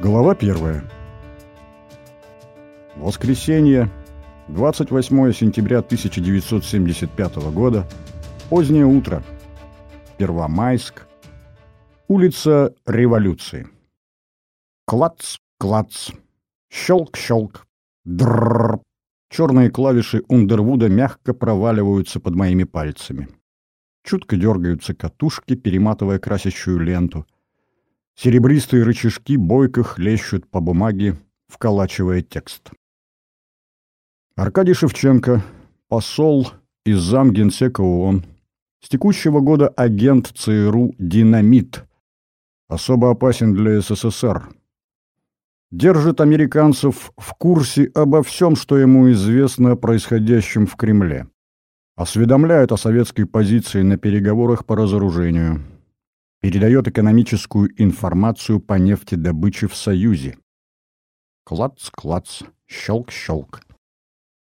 Глава первая. Воскресенье, 28 сентября 1975 года, позднее утро, Первомайск, улица Революции. Клац, клац, щелк-щелк, дрррр. Черные клавиши Ундервуда мягко проваливаются под моими пальцами. Чутко дергаются катушки, перематывая красящую ленту. Серебристые рычажки бойко хлещут по бумаге, вколачивая текст. Аркадий Шевченко, посол из замгенсека ООН, с текущего года агент ЦРУ «Динамит», особо опасен для СССР. Держит американцев в курсе обо всем, что ему известно о происходящем в Кремле. Осведомляет о советской позиции на переговорах по разоружению передает экономическую информацию по нефтедобыче в Союзе. Клац-клац, щелк-щелк.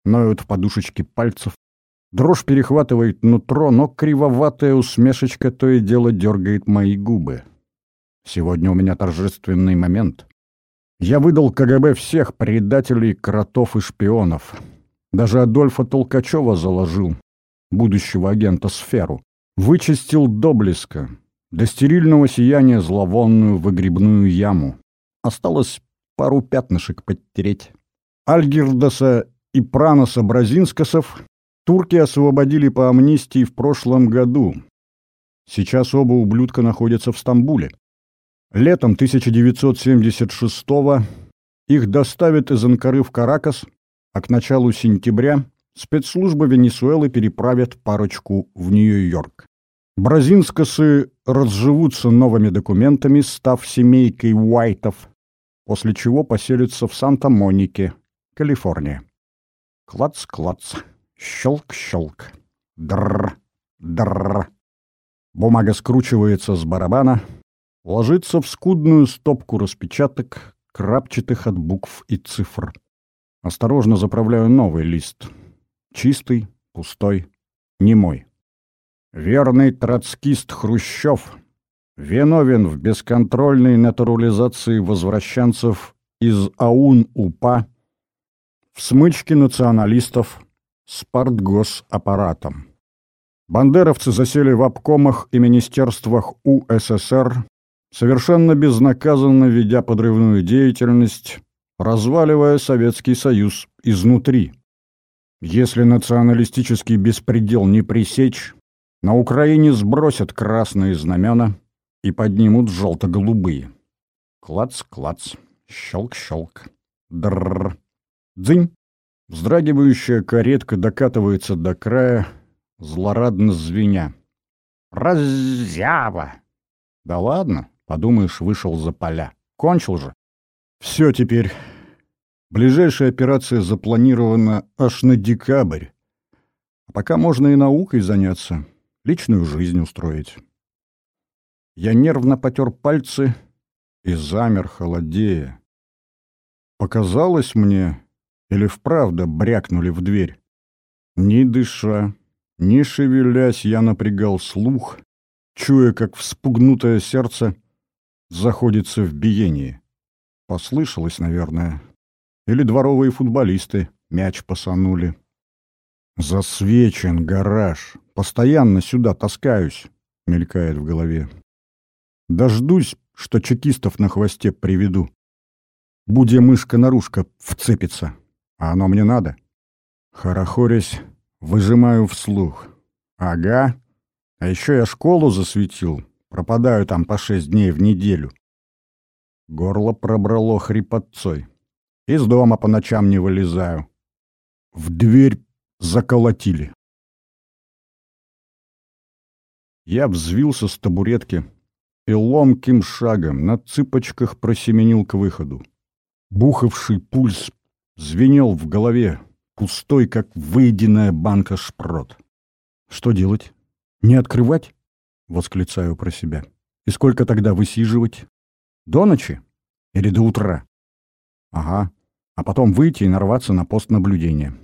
Ноют в подушечке пальцев. Дрожь перехватывает нутро, но кривоватая усмешечка то и дело дергает мои губы. Сегодня у меня торжественный момент. Я выдал КГБ всех предателей, кротов и шпионов. Даже Адольфа Толкачева заложил, будущего агента Сферу. Вычистил до блеска, до стерильного сияния зловонную выгребную яму. Осталось пару пятнышек подтереть. Альгирдаса и Праноса Бразинскосов турки освободили по амнистии в прошлом году. Сейчас оба ублюдка находятся в Стамбуле. Летом 1976-го их доставят из Анкары в Каракас, а к началу сентября спецслужбы Венесуэлы переправят парочку в Нью-Йорк. Бразинскосы разживутся новыми документами, став семейкой Уайтов, после чего поселятся в Санта-Монике, Калифорния. Клац-клац, щелк-щелк, дррр, дррр. Бумага скручивается с барабана, ложится в скудную стопку распечаток, крапчатых от букв и цифр. Осторожно заправляю новый лист. Чистый, пустой, немой. Верный троцкист Хрущев виновен в бесконтрольной натурализации возвращенцев из АУН-УПА в смычке националистов с партгосаппаратом. Бандеровцы засели в обкомах и министерствах УССР, совершенно безнаказанно ведя подрывную деятельность, разваливая Советский Союз изнутри. Если националистический беспредел не пресечь, на Украине сбросят красные знамена и поднимут желто-голубые. Клац-клац, щелк-щелк, дрррр, дзынь. Вздрагивающая каретка докатывается до края, злорадно звеня. «Раззява!» «Да ладно, подумаешь, вышел за поля. Кончил же. Все теперь. Ближайшая операция запланирована аж на декабрь. А пока можно и наукой заняться личную жизнь устроить. Я нервно потер пальцы и замер, холодея. Показалось мне, или вправду брякнули в дверь. Ни дыша, ни шевелясь, я напрягал слух, чуя, как вспугнутое сердце заходится в биении. Послышалось, наверное. Или дворовые футболисты мяч посанули. «Засвечен гараж. Постоянно сюда таскаюсь», — мелькает в голове. «Дождусь, что чекистов на хвосте приведу. Будья мышка-нарушка вцепится. А оно мне надо?» Хорохорясь, выжимаю вслух. «Ага. А еще я школу засветил. Пропадаю там по шесть дней в неделю». Горло пробрало хрипотцой. Из дома по ночам не вылезаю. В дверь заколотили. Я взвился с табуретки и ломким шагом на цыпочках просеменил к выходу. Бухавший пульс звенел в голове, пустой, как выеденная банка шпрот. Что делать? Не открывать? Восклицаю про себя. И сколько тогда высиживать? До ночи? Или до утра? Ага. А потом выйти и нарваться на пост наблюдения.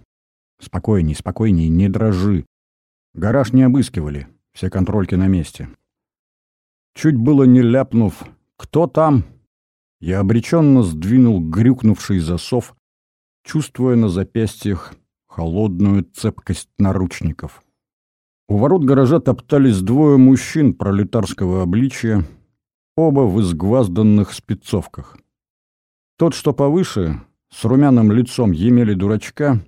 Спокойней, спокойней, не дрожи. Гараж не обыскивали, все контрольки на месте. Чуть было не ляпнув «Кто там?», Я обреченно сдвинул грюкнувший засов, чувствуя на запястьях холодную цепкость наручников. У ворот гаража топтались двое мужчин пролетарского обличия, оба в изгвазданных спецовках. Тот, что повыше, с румяным лицом Емели дурачка,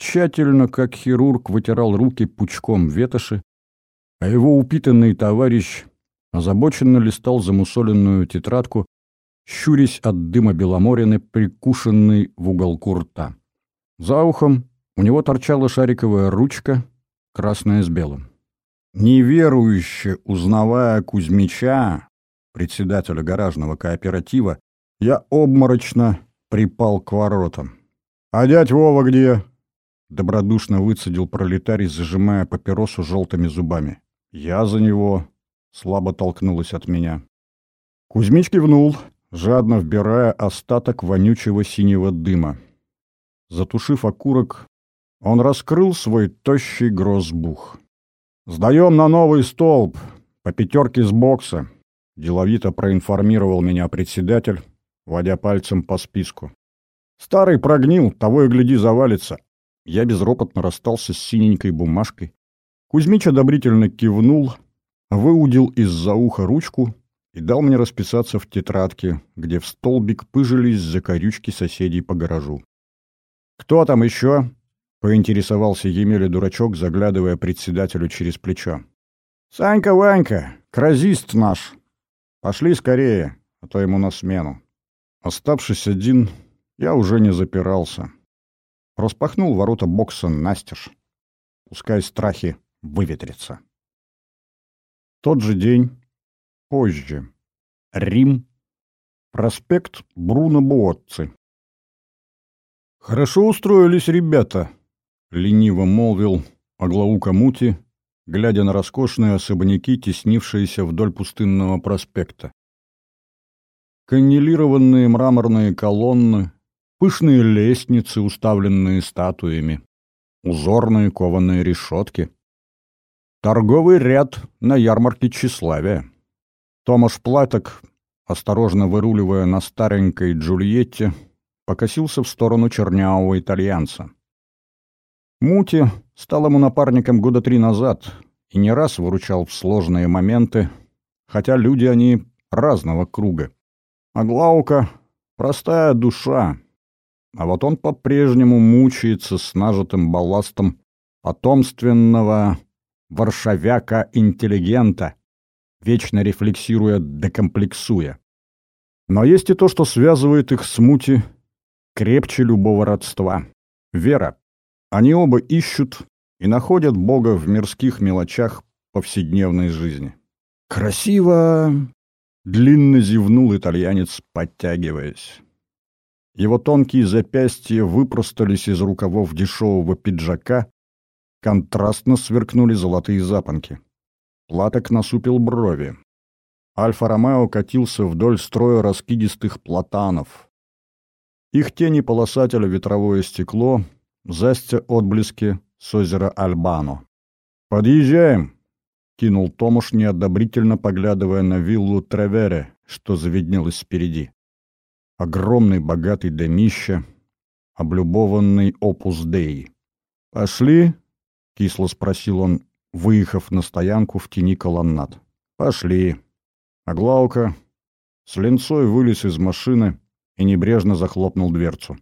тщательно, как хирург, вытирал руки пучком ветоши, а его упитанный товарищ озабоченно листал замусоленную тетрадку, щурясь от дыма Беломорины, прикушенный в уголку рта. За ухом у него торчала шариковая ручка, красная с белым. Неверующе узнавая Кузьмича, председателя гаражного кооператива, я обморочно припал к воротам. «А дядь Вова где?» — добродушно выцедил пролетарий, зажимая папиросу желтыми зубами. «Я за него», — слабо толкнулась от меня. Кузьмич кивнул, жадно вбирая остаток вонючего синего дыма. Затушив окурок, он раскрыл свой тощий грозбух. «Сдаем на новый столб, по пятерке с бокса», — деловито проинформировал меня председатель, водя пальцем по списку. «Старый прогнил, того и гляди завалится». Я безропотно расстался с синенькой бумажкой. Кузьмич одобрительно кивнул, выудил из-за уха ручку и дал мне расписаться в тетрадке, где в столбик пыжились закорючки соседей по гаражу. «Кто там еще?» — поинтересовался Емеля дурачок, заглядывая председателю через плечо. «Санька Ванька, кразист наш. Пошли скорее, а то ему на смену». Оставшись один, я уже не запирался. Распахнул ворота бокса настежь. Пускай страхи выветрятся. Тот же день, позже. Рим. Проспект Бруно Буотци. «Хорошо устроились ребята», — лениво молвил Аглаука Мути, глядя на роскошные особняки, теснившиеся вдоль пустынного проспекта. Каннелированные мраморные колонны, пышные лестницы, уставленные статуями, узорные кованые решетки. Торговый ряд на ярмарке тщеславия. Томаш Платок, осторожно выруливая на старенькой Джульетте, покосился в сторону чернявого итальянца. Мути стал ему напарником года три назад и не раз выручал в сложные моменты, хотя люди они разного круга. А Глаука — простая душа, а вот он по-прежнему мучается с нажитым балластом потомственного варшавяка-интеллигента, вечно рефлексируя, декомплексуя. Но есть и то, что связывает их с Мути крепче любого родства. Вера. Они оба ищут и находят Бога в мирских мелочах повседневной жизни. «Красиво!» — длинно зевнул итальянец, подтягиваясь. Его тонкие запястья выпростались из рукавов дешевого пиджака, контрастно сверкнули золотые запонки. Платок насупил брови. Альфа-Ромео катился вдоль строя раскидистых платанов. Их тени полосатели ветровое стекло, застя отблески с озера Альбано. «Подъезжаем!» — кинул Томуш, неодобрительно поглядывая на виллу Тревере, что заведнелось впереди. Огромный богатый домище, облюбованный опус Деи. «Пошли?» — кисло спросил он, выехав на стоянку в тени колоннад. «Пошли». А Глаука с ленцой вылез из машины, и небрежно захлопнул дверцу.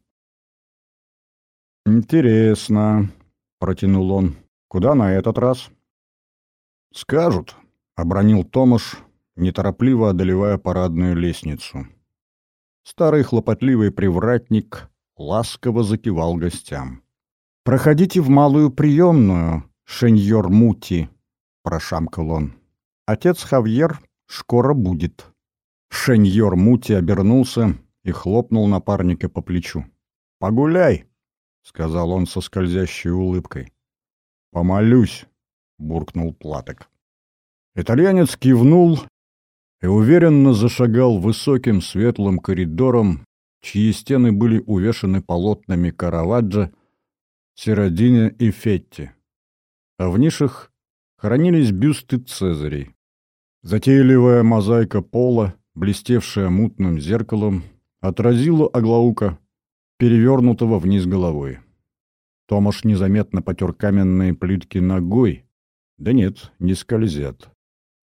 «Интересно», — протянул он, — «куда на этот раз?» «Скажут», — обронил Томаш, неторопливо одолевая парадную лестницу. Старый хлопотливый привратник ласково закивал гостям. «Проходите в малую приемную, шеньор Мути», — прошамкал он. «Отец Хавьер скоро будет». Шеньор Мути обернулся и хлопнул напарника по плечу. «Погуляй!» — сказал он со скользящей улыбкой. «Помолюсь!» — буркнул Платок. Итальянец кивнул и уверенно зашагал высоким светлым коридором, чьи стены были увешаны полотнами Караваджо, Сиродине и Фетти. А в нишах хранились бюсты Цезарей. Затейливая мозаика пола блестевшая мутным зеркалом, отразила Аглаука, перевернутого вниз головой. Томаш незаметно потер каменные плитки ногой, да нет, не скользят,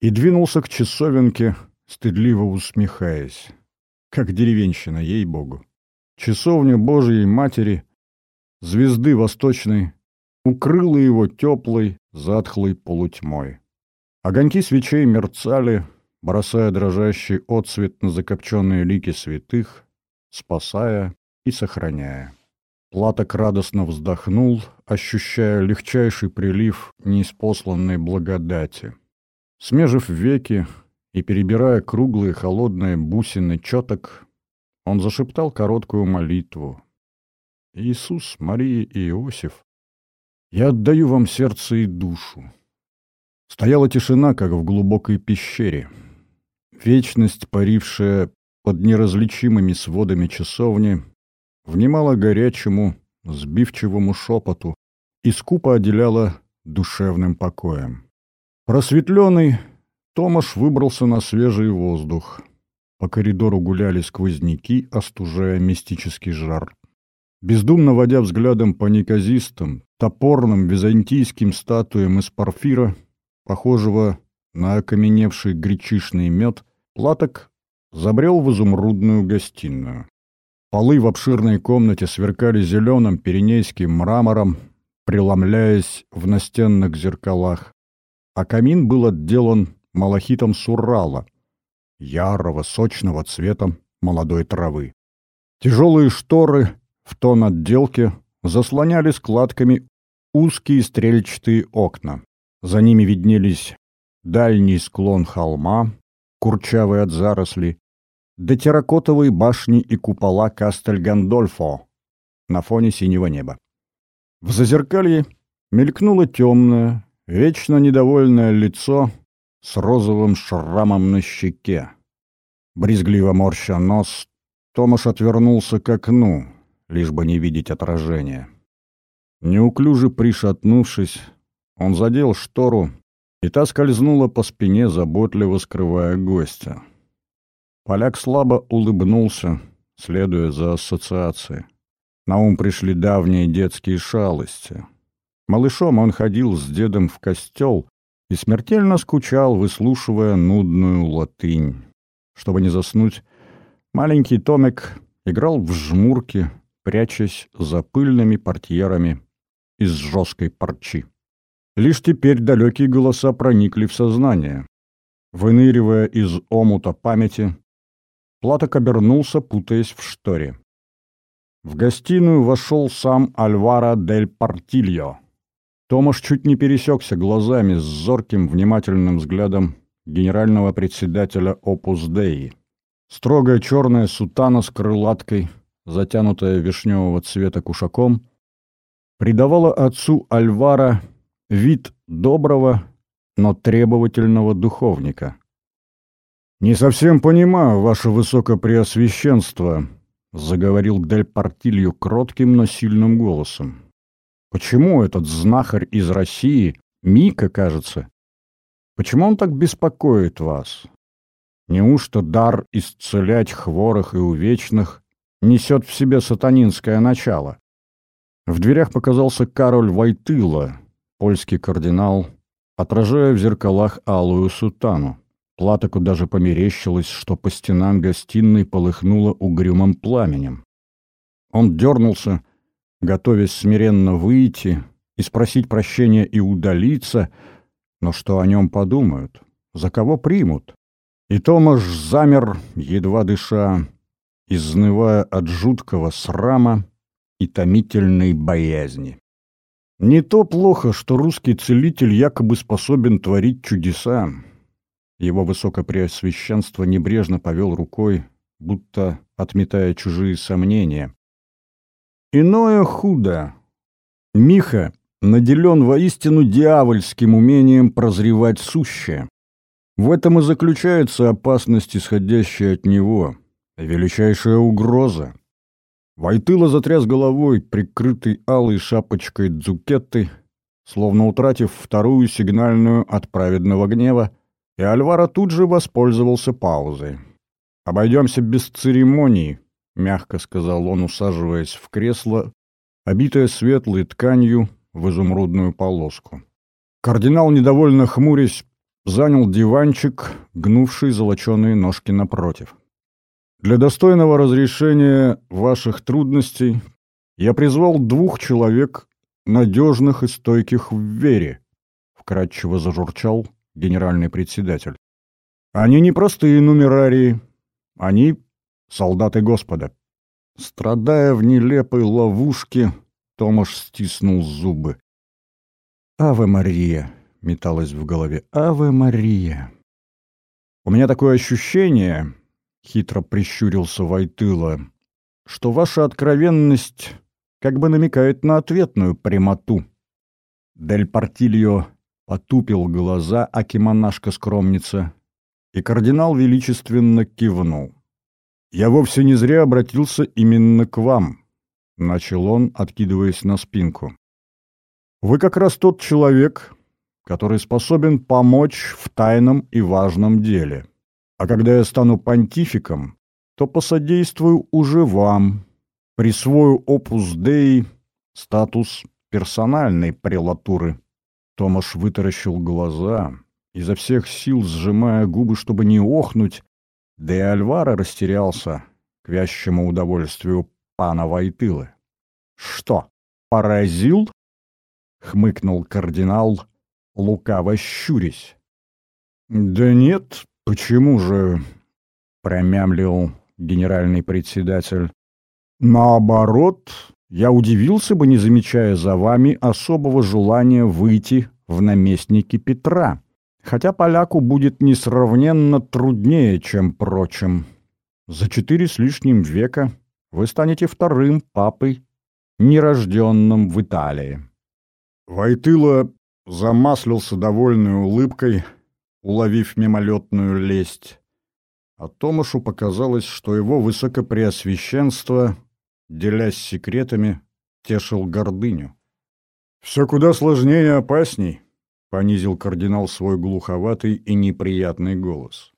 и двинулся к часовенке, стыдливо усмехаясь. Как деревенщина, ей-богу. Часовня Божией Матери, звезды Восточной, укрыла его теплой, затхлой полутьмой. Огоньки свечей мерцали, бросая дрожащий отсвет на закопченные лики святых, спасая и сохраняя. Платок радостно вздохнул, ощущая легчайший прилив неиспосланной благодати. Смежив веки и перебирая круглые холодные бусины четок, он зашептал короткую молитву. «Иисус, Мария и Иосиф, я отдаю вам сердце и душу». Стояла тишина, как в глубокой пещере. Вечность, парившая под неразличимыми сводами часовни, внимала горячему, сбивчивому шепоту и скупо отделяла душевным покоем. Просветленный, Томаш выбрался на свежий воздух. По коридору гуляли сквозняки, остужая мистический жар. Бездумно водя взглядом по неказистым, топорным византийским статуям из порфира, похожего на окаменевший гречишный мед, Платок забрел в изумрудную гостиную. Полы в обширной комнате сверкали зеленым пиренейским мрамором, преломляясь в настенных зеркалах, а камин был отделан малахитом суррала, ярого, сочного цвета молодой травы. Тяжелые шторы в тон отделки заслоняли складками узкие стрельчатые окна. За ними виднелись дальний склон холма, курчавый от зарослей, до терракотовой башни и купола Кастель-Гандольфо на фоне синего неба. В зазеркалье мелькнуло темное, вечно недовольное лицо с розовым шрамом на щеке. Брезгливо морща нос, Томаш отвернулся к окну, лишь бы не видеть отражения. Неуклюже пришатнувшись, он задел штору, и та скользнула по спине, заботливо скрывая гостя. Поляк слабо улыбнулся, следуя за ассоциацией. На ум пришли давние детские шалости. Малышом он ходил с дедом в костел и смертельно скучал, выслушивая нудную латынь. Чтобы не заснуть, маленький Томик играл в жмурки, прячась за пыльными портьерами из жесткой парчи. Лишь теперь далекие голоса проникли в сознание. Выныривая из омута памяти, Платок обернулся, путаясь в шторе. В гостиную вошел сам Альвара дель Партильо. Томаш чуть не пересекся глазами с зорким, внимательным взглядом генерального председателя Опус Деи. Строгая черная сутана с крылаткой, затянутая вишневого цвета кушаком, придавала отцу Альвара вид доброго, но требовательного духовника. «Не совсем понимаю, ваше высокопреосвященство», — заговорил Дель Портилью кротким, но сильным голосом. «Почему этот знахарь из России, Мика, кажется, почему он так беспокоит вас? Неужто дар исцелять хворых и увечных несет в себе сатанинское начало?» В дверях показался Кароль Войтыла, польский кардинал, отражая в зеркалах алую сутану. Платоку даже померещилось, что по стенам гостиной полыхнуло угрюмым пламенем. Он дернулся, готовясь смиренно выйти и спросить прощения и удалиться, но что о нем подумают, за кого примут? И Томаш замер, едва дыша, изнывая от жуткого срама и томительной боязни. Не то плохо, что русский целитель якобы способен творить чудеса, его высокопреосвященство небрежно повел рукой, будто отметая чужие сомнения. Иное худо. Миха наделен воистину дьявольским умением прозревать сущее. В этом и заключается опасность, исходящая от него, величайшая угроза. Войтыла затряс головой, прикрытый алой шапочкой дзукетты, словно утратив вторую сигнальную от праведного гнева, и Альвара тут же воспользовался паузой. «Обойдемся без церемоний», — мягко сказал он, усаживаясь в кресло, обитое светлой тканью в изумрудную полоску. Кардинал, недовольно хмурясь, занял диванчик, гнувший золоченые ножки напротив. «Для достойного разрешения ваших трудностей я призвал двух человек, надежных и стойких в вере», — вкратчиво зажурчал генеральный председатель. «Они не простые нумерарии, они солдаты Господа». Страдая в нелепой ловушке, Томаш стиснул зубы. «Аве Мария!» — металась в голове. «Аве Мария!» «У меня такое ощущение, — хитро прищурился Войтыла, — что ваша откровенность как бы намекает на ответную прямоту». Дель Портильо потупил глаза, аки монашка-скромница, и кардинал величественно кивнул. «Я вовсе не зря обратился именно к вам», — начал он, откидываясь на спинку. Вы как раз тот человек, который способен помочь в тайном и важном деле. А когда я стану понтификом, то посодействую уже вам, присвою опус Dei статус персональной прелатуры. Томаш вытаращил глаза, изо всех сил сжимая губы, чтобы не охнуть, и Альвара растерялся к вящему удовольствию пана Войтылы. «Что, поразил?» — хмыкнул кардинал, лукаво щурясь. «Да нет, почему же?» — промямлил генеральный председатель. «Наоборот, я удивился бы, не замечая за вами особого желания выйти в наместники Петра, хотя поляку будет несравненно труднее, чем прочим. За четыре с лишним века вы станете вторым папой, нерожденным в Италии». Войтыла замаслился довольной улыбкой, уловив мимолетную лесть. А Томашу показалось, что его высокопреосвященство, делясь секретами, тешил гордыню. «Все куда сложнее и опасней», — понизил кардинал свой глуховатый и неприятный голос.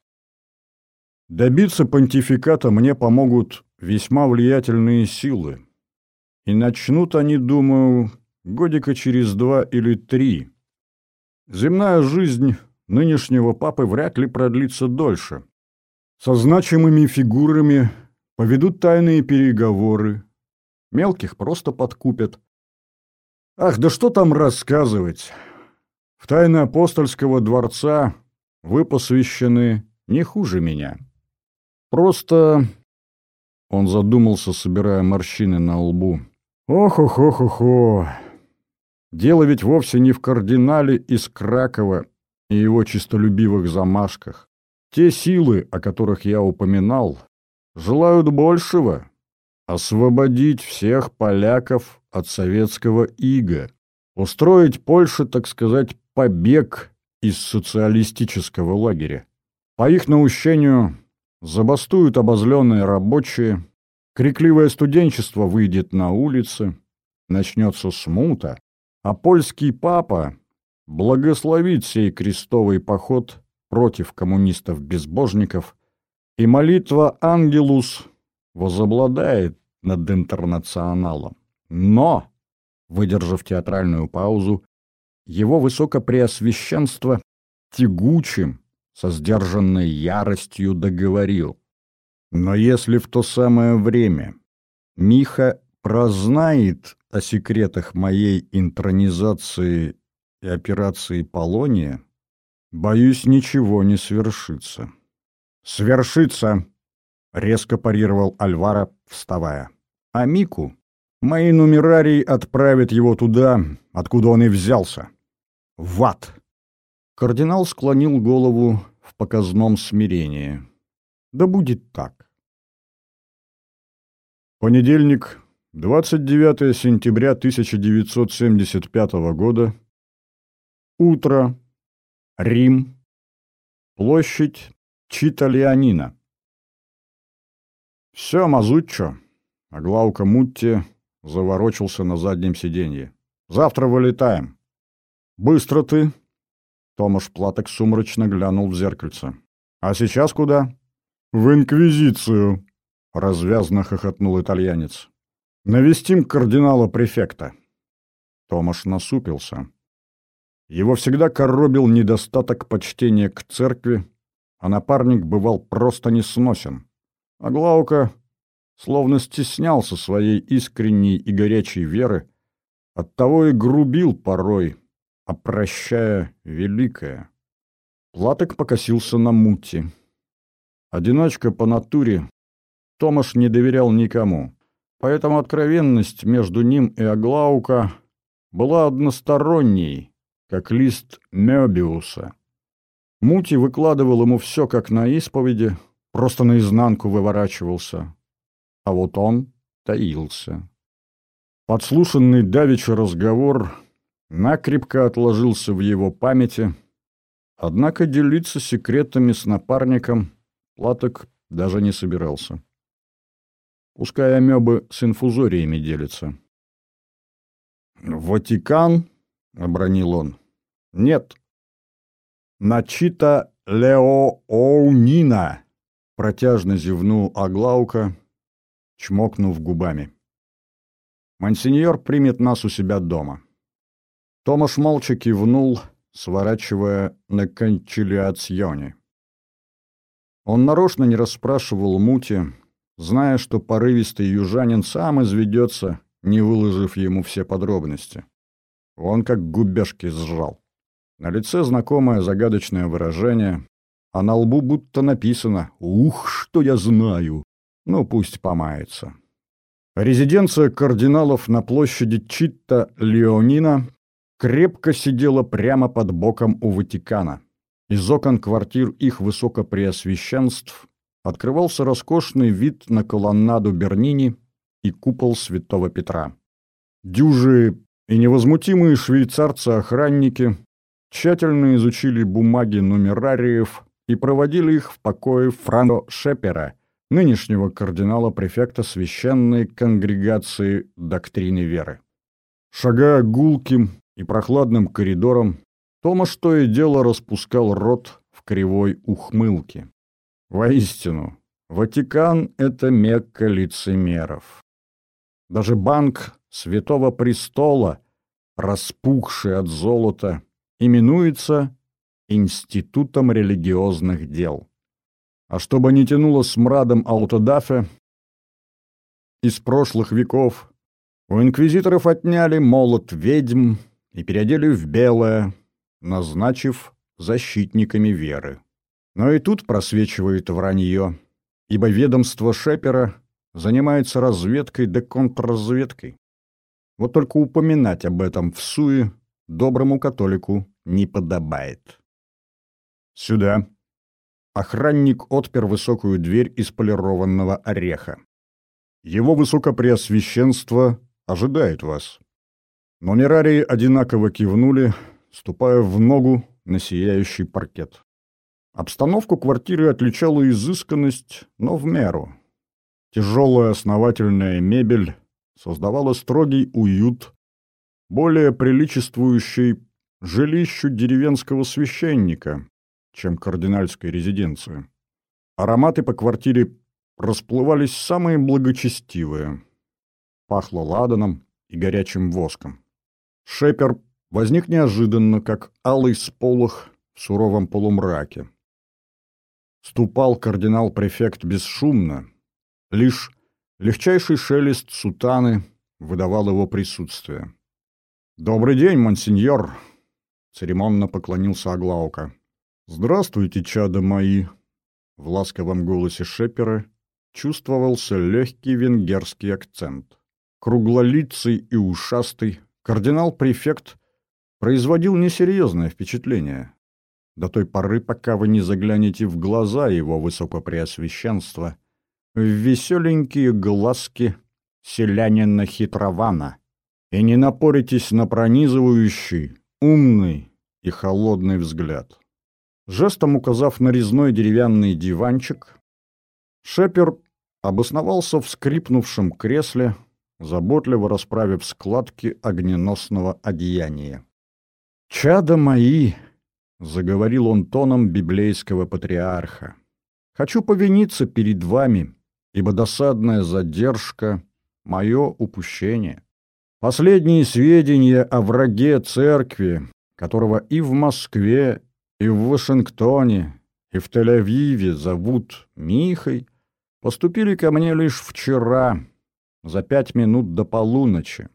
«Добиться понтификата мне помогут весьма влиятельные силы. И начнут они, думаю, годика через два или три. Земная жизнь нынешнего папы вряд ли продлится дольше. Со значимыми фигурами поведут тайные переговоры, мелких просто подкупят. Ах, да что там рассказывать! В тайны апостольского дворца вы посвящены не хуже меня. Просто... Он задумался, собирая морщины на лбу. Ох-ох-ох-ох-ох! Дело ведь вовсе не в кардинале из Кракова и его чистолюбивых замашках. Те силы, о которых я упоминал, желают большего — освободить всех поляков от советского ига, устроить Польше, так сказать, побег из социалистического лагеря. По их наущению забастуют обозленные рабочие, крикливое студенчество выйдет на улицы, начнется смута, а польский папа благословит сей крестовый поход против коммунистов-безбожников, и молитва «Ангелус» возобладает над интернационалом. Но, выдержав театральную паузу, его высокопреосвященство тягучим, со сдержанной яростью договорил. Но если в то самое время Миха прознает о секретах моей интронизации и операции Полония, боюсь, ничего не свершится. «Свершится!» — резко парировал Альвара, вставая. «А Мику мои нумерарии отправят его туда, откуда он и взялся. В ад!» Кардинал склонил голову в показном смирении. «Да будет так». Понедельник, 29 сентября 1975 года. Утро. Рим. Площадь Читалианина. «Все, Мазуччо!» А Глаука Мутти заворочился на заднем сиденье. «Завтра вылетаем». «Быстро ты!» Томаш Платок сумрачно глянул в зеркальце. «А сейчас куда?» «В инквизицию!» — развязно хохотнул итальянец. «Навестим кардинала-префекта». Томаш насупился. Его всегда коробил недостаток почтения к церкви, а напарник бывал просто несносен. А Глаука словно стеснялся своей искренней и горячей веры, оттого и грубил порой, опрощая великое. Платок покосился на мути. Одиночка по натуре, Томаш не доверял никому, поэтому откровенность между ним и Аглаука была односторонней, как лист Мёбиуса. Мути выкладывал ему все, как на исповеди, просто наизнанку выворачивался. А вот он таился. Подслушанный давеча разговор накрепко отложился в его памяти, однако делиться секретами с напарником Платок даже не собирался. Пускай амебы с инфузориями делятся. «Ватикан?» — обронил он. «Нет, «Начита Леооунина!» — протяжно зевнул Аглаука, чмокнув губами. «Монсеньор примет нас у себя дома». Томаш молча кивнул, сворачивая на кончилиационе. Он нарочно не расспрашивал Мути, зная, что порывистый южанин сам изведется, не выложив ему все подробности. Он как губежки сжал. На лице знакомое загадочное выражение, а на лбу будто написано «Ух, что я знаю!» Ну, пусть помается. Резиденция кардиналов на площади Читта Леонина крепко сидела прямо под боком у Ватикана. Из окон квартир их высокопреосвященств открывался роскошный вид на колоннаду Бернини и купол Святого Петра. Дюжи и невозмутимые швейцарцы-охранники тщательно изучили бумаги нумерариев и проводили их в покое Франко Шепера, нынешнего кардинала-префекта священной конгрегации доктрины веры. Шагая гулким и прохладным коридором, Томаш то и дело распускал рот в кривой ухмылке. Воистину, Ватикан — это мекка лицемеров. Даже банк Святого Престола, распухший от золота, именуется Институтом религиозных дел. А чтобы не тянуло смрадом аутодафе, из прошлых веков у инквизиторов отняли молот ведьм и переодели в белое, назначив защитниками веры. Но и тут просвечивает вранье, ибо ведомство Шепера занимается разведкой да контрразведкой. Вот только упоминать об этом в суе доброму католику не подобает. «Сюда». Охранник отпер высокую дверь из полированного ореха. «Его высокопреосвященство ожидает вас». Нумерарии одинаково кивнули, ступая в ногу на сияющий паркет. Обстановку квартиры отличала изысканность, но в меру. Тяжелая основательная мебель создавала строгий уют более приличествующий жилищу деревенского священника, чем кардинальской резиденции. Ароматы по квартире расплывались самые благочестивые. Пахло ладаном и горячим воском. Шепер возник неожиданно, как алый сполох в суровом полумраке. Ступал кардинал-префект бесшумно, лишь легчайший шелест сутаны выдавал его присутствие. «Добрый день, монсеньор!» — церемонно поклонился Аглаука. «Здравствуйте, чада мои!» В ласковом голосе Шепера чувствовался легкий венгерский акцент. Круглолицый и ушастый, кардинал-префект производил несерьезное впечатление. До той поры, пока вы не заглянете в глаза его высокопреосвященства, в веселенькие глазки селянина Хитрована — и не напоритесь на пронизывающий, умный и холодный взгляд. Жестом указав на резной деревянный диванчик, Шепер обосновался в скрипнувшем кресле, заботливо расправив складки огненосного одеяния. «Чада мои!» — заговорил он тоном библейского патриарха. Хочу повиниться перед вами, ибо досадная задержка — мое упущение. Последние сведения о враге церкви, которого и в Москве, и в Вашингтоне, и в Тель-Авиве зовут Михой, поступили ко мне лишь вчера, за пять минут до полуночи.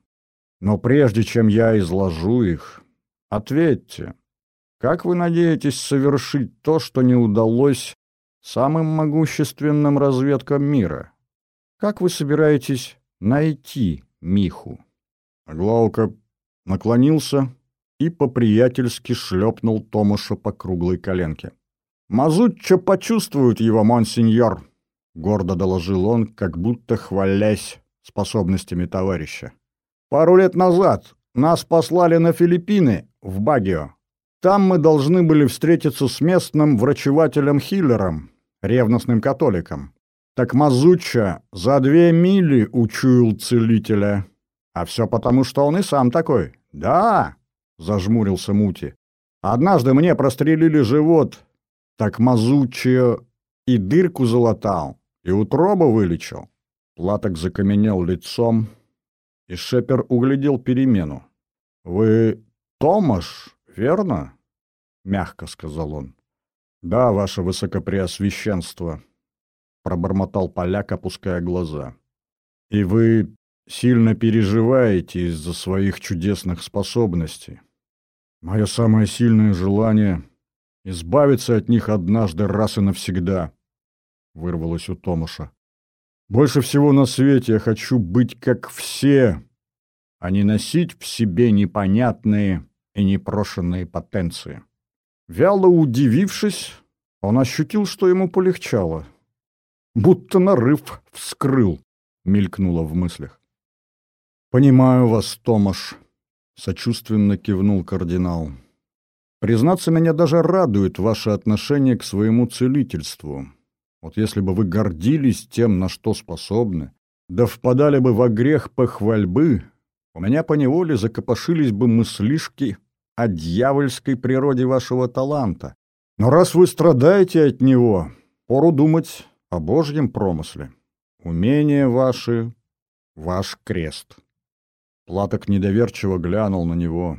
Но прежде чем я изложу их, ответьте, как вы надеетесь совершить то, что не удалось самым могущественным разведкам мира? Как вы собираетесь найти Миху? Глаука наклонился и по-приятельски шлепнул Томаша по круглой коленке. «Мазутчо почувствует его, монсеньор!» — гордо доложил он, как будто хвалясь способностями товарища. «Пару лет назад нас послали на Филиппины, в Багио. Там мы должны были встретиться с местным врачевателем Хиллером, ревностным католиком. Так Мазуча за две мили учуял целителя. А все потому, что он и сам такой. Да, зажмурился Мути. Однажды мне прострелили живот, так Мазуча и дырку залатал, и утробу вылечил. Платок закаменел лицом, и Шепер углядел перемену. «Вы Томаш, верно?» — мягко сказал он. «Да, ваше высокопреосвященство», — пробормотал поляк, опуская глаза. «И вы сильно переживаете из-за своих чудесных способностей. Мое самое сильное желание — избавиться от них однажды раз и навсегда», — вырвалось у Томаша. «Больше всего на свете я хочу быть как все, а не носить в себе непонятные и непрошенные потенции». Вяло удивившись, он ощутил, что ему полегчало. Будто нарыв вскрыл, мелькнуло в мыслях. «Понимаю вас, Томаш», — сочувственно кивнул кардинал. «Признаться, меня даже радует ваше отношение к своему целительству. Вот если бы вы гордились тем, на что способны, да впадали бы во грех похвальбы, у меня поневоле закопошились бы мыслишки о дьявольской природе вашего таланта. Но раз вы страдаете от него, пору думать о Божьем промысле. Умения ваши — ваш крест. Платок недоверчиво глянул на него.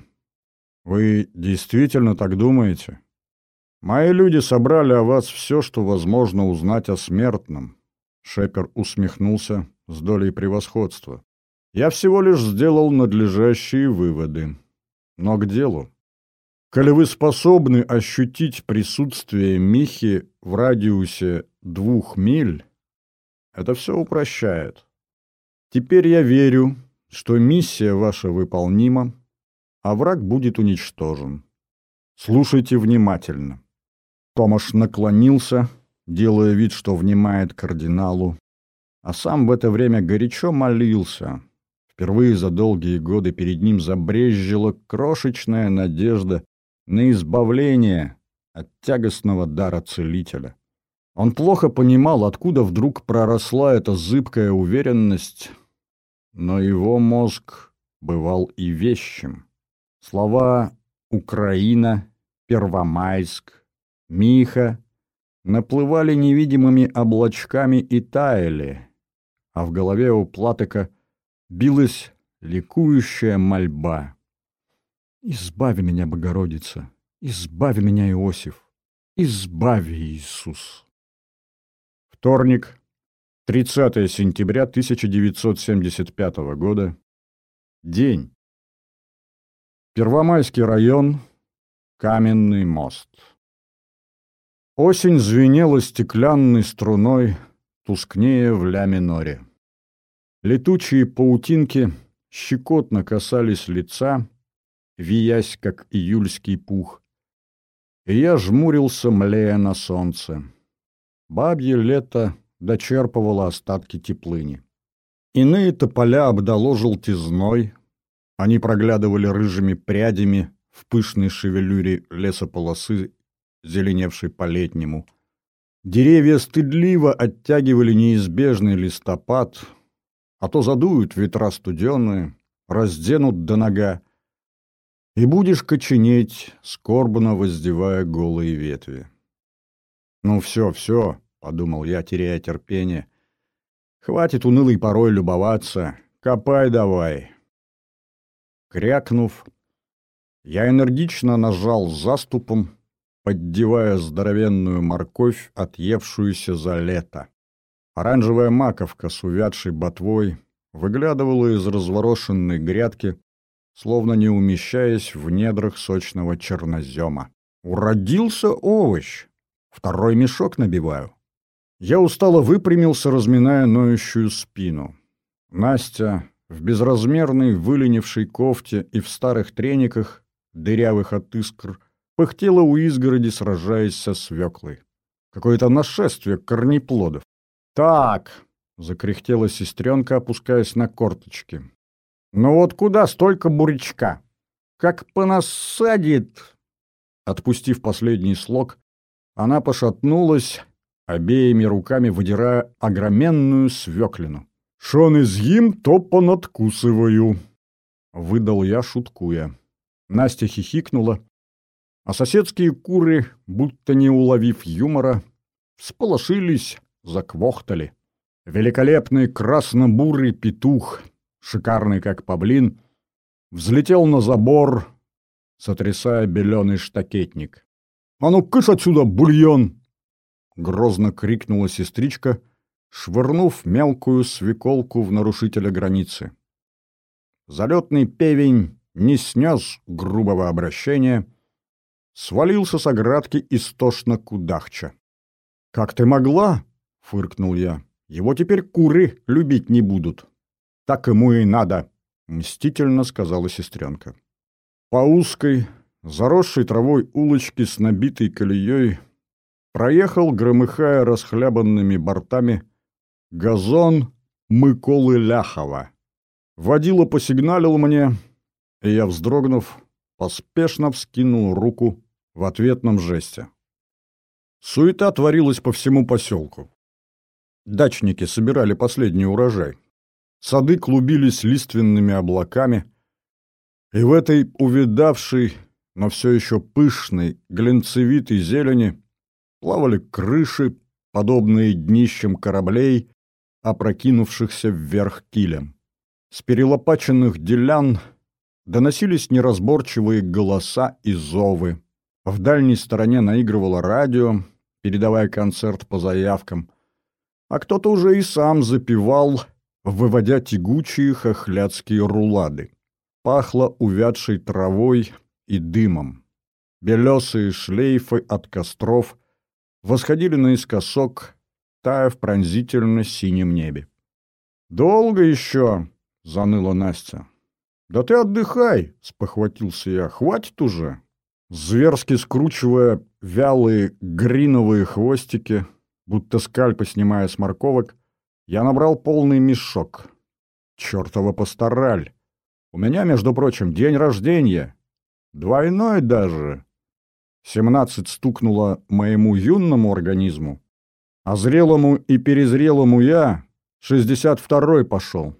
«Вы действительно так думаете? Мои люди собрали о вас все, что возможно узнать о смертном». Шепер усмехнулся с долей превосходства. «Я всего лишь сделал надлежащие выводы. Но к делу. Коли вы способны ощутить присутствие Михи в радиусе двух миль, это все упрощает. Теперь я верю, что миссия ваша выполнима, а враг будет уничтожен. Слушайте внимательно. Томаш наклонился, делая вид, что внимает кардиналу, а сам в это время горячо молился — Впервые за долгие годы перед ним забрезжила крошечная надежда на избавление от тягостного дара целителя. Он плохо понимал, откуда вдруг проросла эта зыбкая уверенность, но его мозг бывал и вещим. Слова «Украина», «Первомайск», «Миха» наплывали невидимыми облачками и таяли, а в голове у Платыка – билась ликующая мольба. «Избави меня, Богородица! Избави меня, Иосиф! Избави, Иисус!» Вторник, 30 сентября 1975 года. День. Первомайский район. Каменный мост. Осень звенела стеклянной струной, тускнее в ля миноре. Летучие паутинки щекотно касались лица, виясь, как июльский пух. И я жмурился, млея на солнце. Бабье лето дочерпывало остатки теплыни. Иные тополя обдало желтизной, они проглядывали рыжими прядями в пышной шевелюре лесополосы, зеленевшей по-летнему. Деревья стыдливо оттягивали неизбежный листопад — а то задуют ветра студеные, разденут до нога, и будешь коченеть, скорбно воздевая голые ветви. «Ну все, все, подумал я, теряя терпение. Хватит унылый порой любоваться. Копай давай. Крякнув, я энергично нажал заступом, поддевая здоровенную морковь, отъевшуюся за лето. Оранжевая маковка с увядшей ботвой выглядывала из разворошенной грядки, словно не умещаясь в недрах сочного чернозема. Уродился овощ. Второй мешок набиваю. Я устало выпрямился, разминая ноющую спину. Настя в безразмерной выленившей кофте и в старых трениках, дырявых от искр, пыхтела у изгороди, сражаясь со свеклой. Какое-то нашествие корнеплодов. «Так!» — закряхтела сестренка, опускаясь на корточки. «Ну вот куда столько бурячка? Как понасадит!» Отпустив последний слог, она пошатнулась, обеими руками выдирая огроменную свеклину. «Шон изъим, то понадкусываю!» — выдал я, шуткуя. Настя хихикнула, а соседские куры, будто не уловив юмора, всполошились, заквохтали. Великолепный красно-бурый петух, шикарный как павлин, взлетел на забор, сотрясая беленый штакетник. «А ну, кыш отсюда, бульон!» — грозно крикнула сестричка, швырнув мелкую свеколку в нарушителя границы. Залетный певень не снес грубого обращения, свалился с оградки истошно кудахча. «Как ты могла?» — фыркнул я. «Его теперь куры любить не будут». «Так ему и надо», — мстительно сказала сестренка. По узкой, заросшей травой улочке с набитой колеей проехал, громыхая расхлябанными бортами, газон Мыколы Ляхова. Водила посигналил мне, и я, вздрогнув, поспешно вскинул руку в ответном жесте. Суета творилась по всему поселку. Дачники собирали последний урожай. Сады клубились лиственными облаками, и в этой увидавшей, но все еще пышной, глинцевитой зелени плавали крыши, подобные днищам кораблей, опрокинувшихся вверх килем. С перелопаченных делян доносились неразборчивые голоса и зовы. В дальней стороне наигрывало радио, передавая концерт по заявкам, а кто-то уже и сам запевал, выводя тягучие хохлядские рулады. Пахло увядшей травой и дымом. Белесые шлейфы от костров восходили наискосок, тая в пронзительно синем небе. «Долго еще?» — заныла Настя. «Да ты отдыхай!» — спохватился я. «Хватит уже!» Зверски скручивая вялые гриновые хвостики, будто скальпы снимая с морковок, я набрал полный мешок. Чёртова постараль! У меня, между прочим, день рождения. Двойной даже. Семнадцать стукнуло моему юному организму, а зрелому и перезрелому я шестьдесят второй пошел.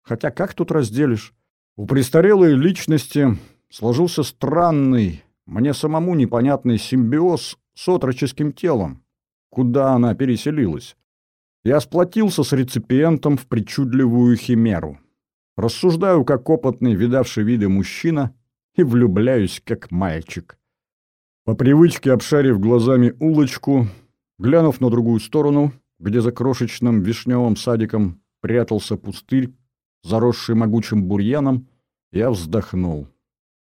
Хотя как тут разделишь? У престарелой личности сложился странный, мне самому непонятный симбиоз с отроческим телом. Куда она переселилась? Я сплотился с реципиентом в причудливую химеру. Рассуждаю, как опытный, видавший виды мужчина, и влюбляюсь, как мальчик. По привычке, обшарив глазами улочку, глянув на другую сторону, где за крошечным вишневым садиком прятался пустырь, заросший могучим бурьяном, я вздохнул.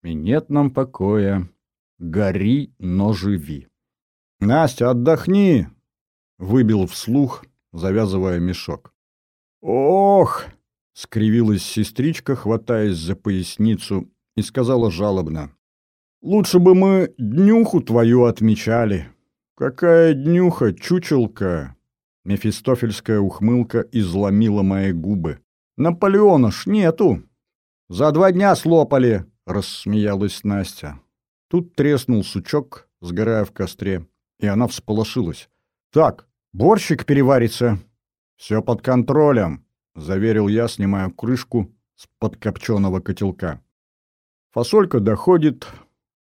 И нет нам покоя. Гори, но живи. «Настя, отдохни!» — выбил вслух, завязывая мешок. «Ох!» — скривилась сестричка, хватаясь за поясницу, и сказала жалобно. «Лучше бы мы днюху твою отмечали». «Какая днюха, чучелка!» Мефистофельская ухмылка изломила мои губы. «Наполеона ж нету!» «За два дня слопали!» — рассмеялась Настя. Тут треснул сучок, сгорая в костре, и она всполошилась. «Так, борщик переварится!» «Все под контролем», — заверил я, снимая крышку с подкопченого котелка. Фасолька доходит,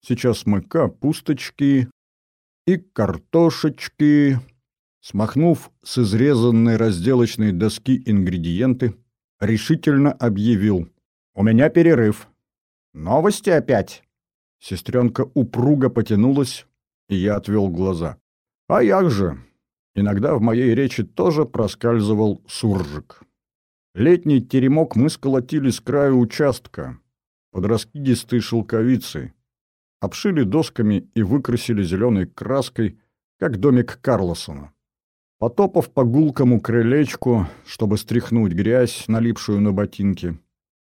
сейчас мы капусточки и картошечки. Смахнув с изрезанной разделочной доски ингредиенты, решительно объявил. «У меня перерыв. Новости опять?» Сестренка упруго потянулась, и я отвел глаза. «А як же?» Иногда в моей речи тоже проскальзывал суржик. Летний теремок мы сколотили с краю участка, под раскидистой шелковицей, обшили досками и выкрасили зеленой краской, как домик Карлосона. Потопав по гулкому крылечку, чтобы стряхнуть грязь, налипшую на ботинки,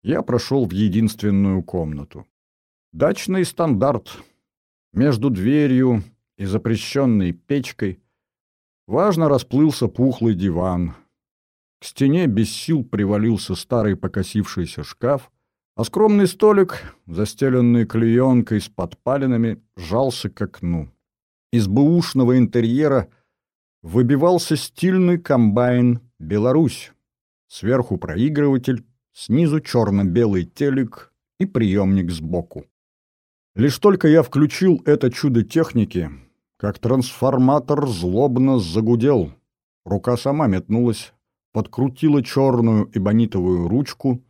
я прошел в единственную комнату. Дачный стандарт. Между дверью и запрещенной печкой важно расплылся пухлый диван. К стене без сил привалился старый покосившийся шкаф, а скромный столик, застеленный клеенкой с подпалинами, жался к окну. Из бэушного интерьера выбивался стильный комбайн «Беларусь». Сверху проигрыватель, снизу черно-белый телек и приемник сбоку. Лишь только я включил это чудо техники, как трансформатор злобно загудел. Рука сама метнулась, подкрутила черную эбонитовую ручку,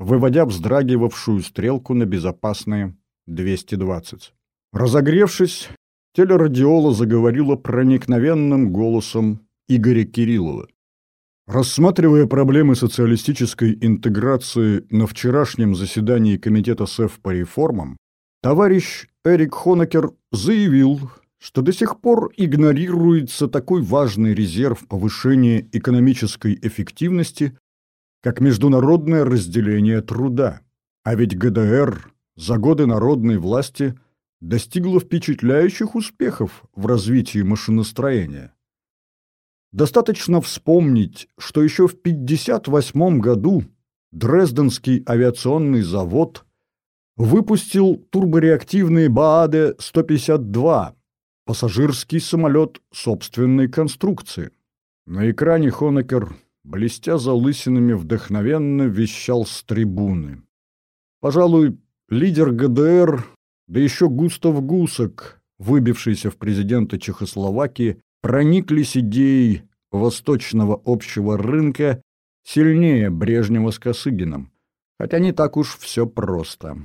выводя вздрагивавшую стрелку на безопасные 220. Разогревшись, телерадиола заговорила проникновенным голосом Игоря Кириллова. Рассматривая проблемы социалистической интеграции на вчерашнем заседании Комитета СЭФ по реформам, товарищ Эрик Хонекер заявил, что до сих пор игнорируется такой важный резерв повышения экономической эффективности, как международное разделение труда. А ведь ГДР за годы народной власти достигла впечатляющих успехов в развитии машиностроения. Достаточно вспомнить, что еще в 1958 году Дрезденский авиационный завод выпустил турбореактивный БААДе-152, пассажирский самолет собственной конструкции. На экране Хонекер, блестя залысинами, вдохновенно вещал с трибуны. Пожалуй, лидер ГДР да еще Густав Гусак, выбившийся в президенты Чехословакии, прониклись идеей восточного общего рынка сильнее Брежнева с Косыгином. Хотя не так уж все просто.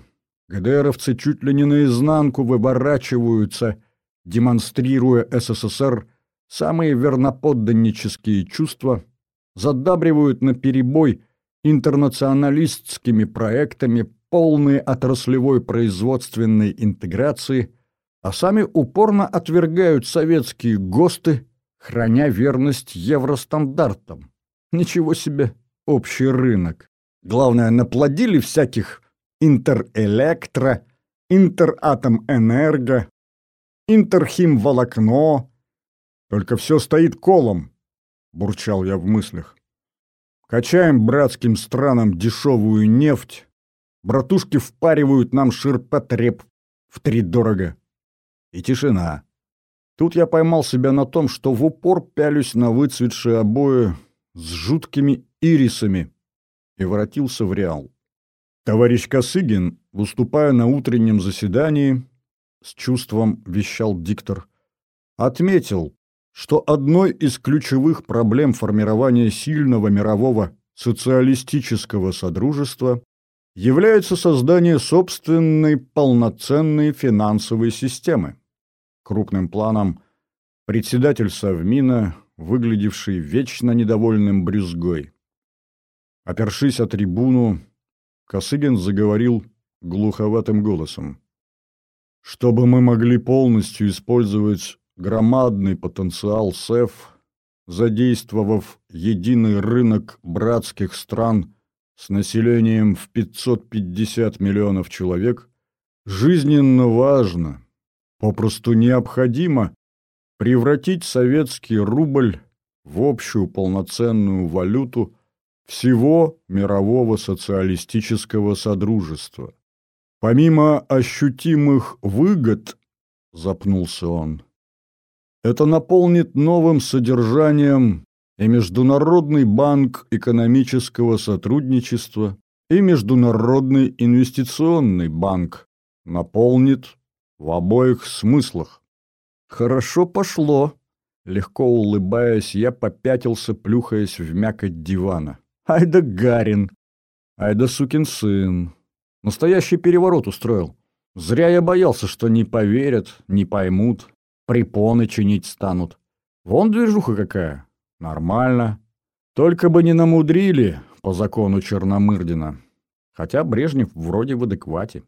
ГДРовцы чуть ли не наизнанку выворачиваются, демонстрируя СССР самые верноподданнические чувства, задабривают на перебой интернационалистскими проектами полные отраслевой производственной интеграции, а сами упорно отвергают советские ГОСТы, храня верность евростандартам. Ничего себе общий рынок. Главное, наплодили всяких интерэлектро, интератомэнерго, интерхимволокно. Только все стоит колом, бурчал я в мыслях. Качаем братским странам дешевую нефть, Братушки впаривают нам ширпотреб втридорого. И тишина. Тут я поймал себя на том, что в упор пялюсь на выцветшие обои с жуткими ирисами и воротился в реал. Товарищ Косыгин, выступая на утреннем заседании, с чувством вещал диктор, отметил, что одной из ключевых проблем формирования сильного мирового социалистического содружества является создание собственной полноценной финансовой системы. Крупным планом председатель Совмина, выглядевший вечно недовольным брюзгой. Опершись о трибуну, Косыгин заговорил глуховатым голосом. «Чтобы мы могли полностью использовать громадный потенциал СЭФ, задействовав единый рынок братских стран – с населением в 550 миллионов человек, жизненно важно, попросту необходимо превратить советский рубль в общую полноценную валюту всего мирового социалистического содружества. Помимо ощутимых выгод, запнулся он, это наполнит новым содержанием и Международный банк экономического сотрудничества, и Международный инвестиционный банк наполнит в обоих смыслах. Хорошо пошло. Легко улыбаясь, я попятился, плюхаясь в мякоть дивана. Ай да Гарин! Ай да сукин сын! Настоящий переворот устроил. Зря я боялся, что не поверят, не поймут, препоны чинить станут. Вон движуха какая. Нормально. Только бы не намудрили по закону Черномырдина. Хотя Брежнев вроде в адеквате.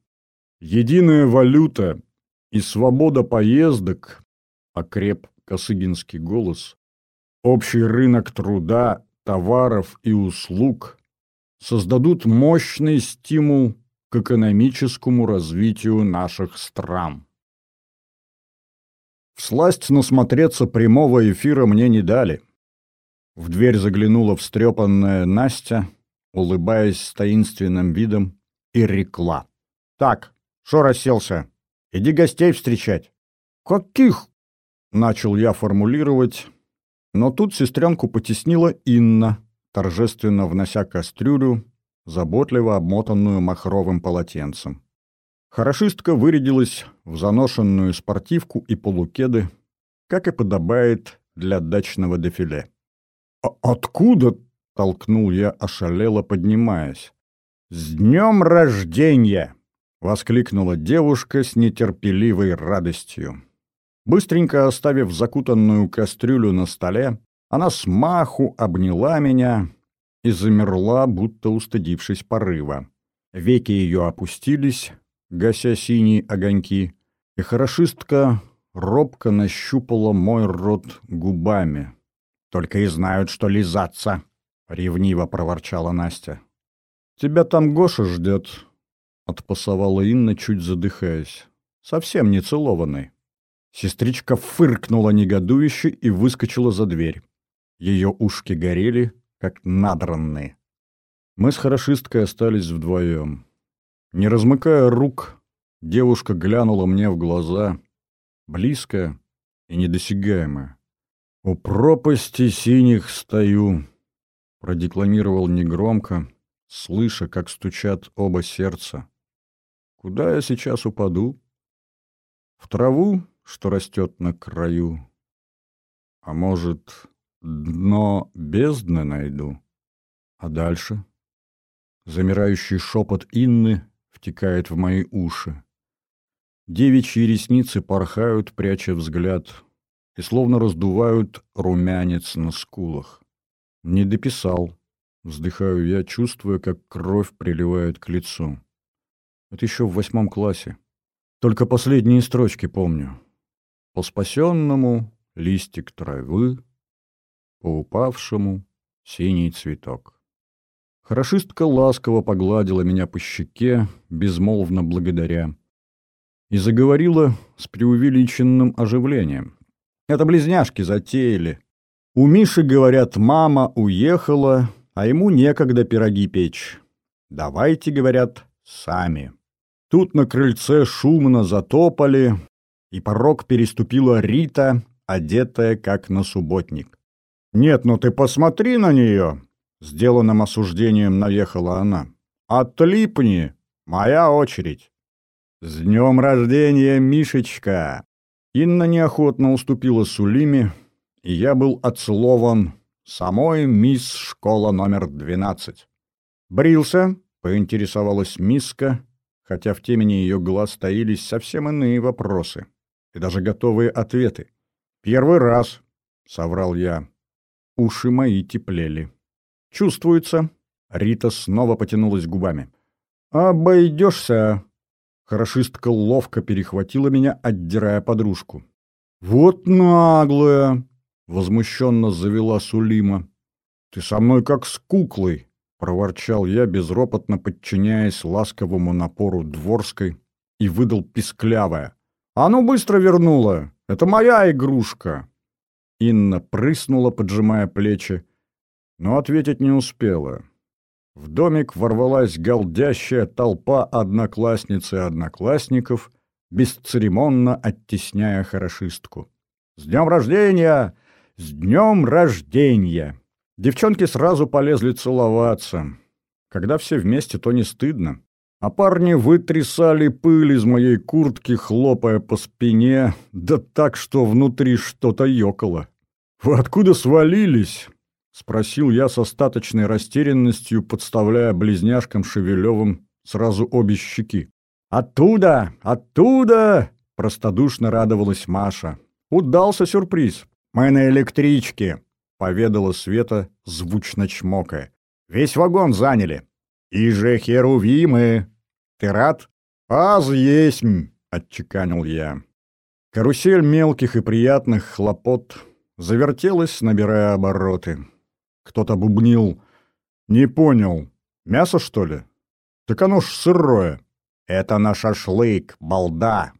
Единая валюта и свобода поездок, окреп косыгинский голос, общий рынок труда, товаров и услуг создадут мощный стимул к экономическому развитию наших стран. Всласть насмотреться прямого эфира мне не дали. В дверь заглянула встрепанная Настя, улыбаясь с таинственным видом, и рекла. «Так, шо расселся? Иди гостей встречать». «Каких?» — начал я формулировать, но тут сестренку потеснила Инна, торжественно внося кастрюлю, заботливо обмотанную махровым полотенцем. Хорошистка вырядилась в заношенную спортивку и полукеды, как и подобает для дачного дефиле. «А откуда?» — толкнул я ошалело, поднимаясь. «С днем рождения!» — воскликнула девушка с нетерпеливой радостью. Быстренько оставив закутанную кастрюлю на столе, она смаху обняла меня и замерла, будто устыдившись порыва. Веки ее опустились, гася синие огоньки, и хорошистка робко нащупала мой рот губами. «Только и знают, что лизаться!» — ревниво проворчала Настя. «Тебя там Гоша ждет», — отпасовала Инна, чуть задыхаясь. «Совсем не целованный». Сестричка фыркнула негодующе и выскочила за дверь. Ее ушки горели, как надранные. Мы с хорошисткой остались вдвоем. Не размыкая рук, девушка глянула мне в глаза, близкая и недосягаемая. «У пропасти синих стою», — продекламировал негромко, слыша, как стучат оба сердца. «Куда я сейчас упаду? В траву, что растет на краю? А может, дно бездны найду? А дальше?» Замирающий шепот Инны втекает в мои уши. Девичьи ресницы порхают, пряча взгляд, и словно раздувают румянец на скулах. Не дописал. Вздыхаю я, чувствуя, как кровь приливает к лицу. Это еще в восьмом классе. Только последние строчки помню. По спасенному листик травы, по упавшему синий цветок. Хорошистка ласково погладила меня по щеке, безмолвно благодаря, и заговорила с преувеличенным оживлением. Это близняшки затеяли. У Миши, говорят, мама уехала, а ему некогда пироги печь. Давайте, говорят, сами. Тут на крыльце шумно затопали, и порог переступила Рита, одетая как на субботник. «Нет, ну ты посмотри на нее!» Сделанным осуждением наехала она. «Отлипни! Моя очередь!» «С днем рождения, Мишечка!» Инна неохотно уступила Сулиме, и я был отцелован самой мисс школа номер двенадцать. «Брился?» — поинтересовалась миска, хотя в темени ее глаз таились совсем иные вопросы и даже готовые ответы. «Первый раз», — соврал я. Уши мои теплели. «Чувствуется». Рита снова потянулась губами. «Обойдешься». Хорошистка ловко перехватила меня, отдирая подружку. «Вот наглая!» — возмущенно завела Сулима. «Ты со мной как с куклой!» — проворчал я, безропотно подчиняясь ласковому напору Дворской, и выдал писклявое. «А ну быстро вернула! Это моя игрушка!» Инна прыснула, поджимая плечи, но ответить не успела. В домик ворвалась галдящая толпа одноклассниц и одноклассников, бесцеремонно оттесняя хорошистку. «С днем рождения! С днем рождения!» Девчонки сразу полезли целоваться. Когда все вместе, то не стыдно. А парни вытрясали пыль из моей куртки, хлопая по спине, да так, что внутри что-то ёкало. «Вы откуда свалились?» — спросил я с остаточной растерянностью, подставляя близняшкам Шевелевым сразу обе щеки. «Оттуда! Оттуда!» — простодушно радовалась Маша. «Удался сюрприз. Мы на электричке», — поведала Света, звучно чмокая. «Весь вагон заняли. И же херувимы! Ты рад?» «Аз есмь!» — отчеканил я. Карусель мелких и приятных хлопот завертелась, набирая обороты. Кто-то бубнил. «Не понял. Мясо, что ли?» «Так оно ж сырое». «Это на шашлык, балда».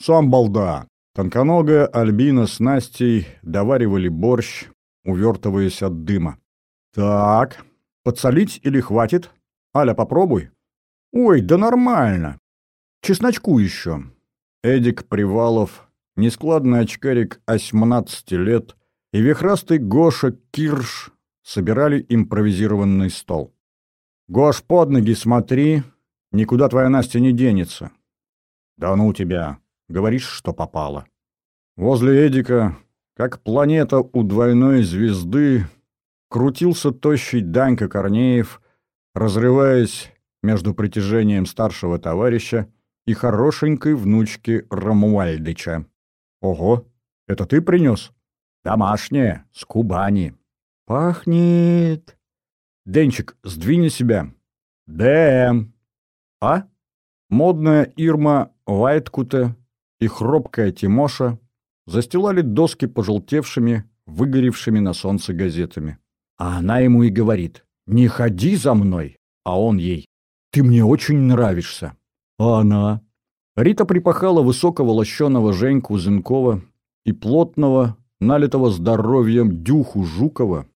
«Сам балда». Тонконогая Альбина с Настей доваривали борщ, увертываясь от дыма. «Так, подсолить или хватит? Аля, попробуй». «Ой, да нормально. Чесночку еще». Эдик Привалов, нескладный очкарик 18 лет, и вихрастый Гоша Кирш собирали импровизированный стол. «Гош, под ноги смотри, никуда твоя Настя не денется». «Да ну тебя, говоришь, что попало». Возле Эдика, как планета у двойной звезды, крутился тощий Данька Корнеев, разрываясь между притяжением старшего товарища и хорошенькой внучки Рамуальдыча. «Ого, это ты принес?» «Домашнее, с Кубани». «Пахнет!» «Денчик, сдвини себя». «Дэм!» «А?» Модная Ирма Вайткуте и хробкая Тимоша застилали доски пожелтевшими, выгоревшими на солнце газетами. А она ему и говорит «Не ходи за мной!» А он ей «Ты мне очень нравишься!» А она? Рита припахала высокого лощеного Женьку Зынкова и плотного, налитого здоровьем Дюху Жукова,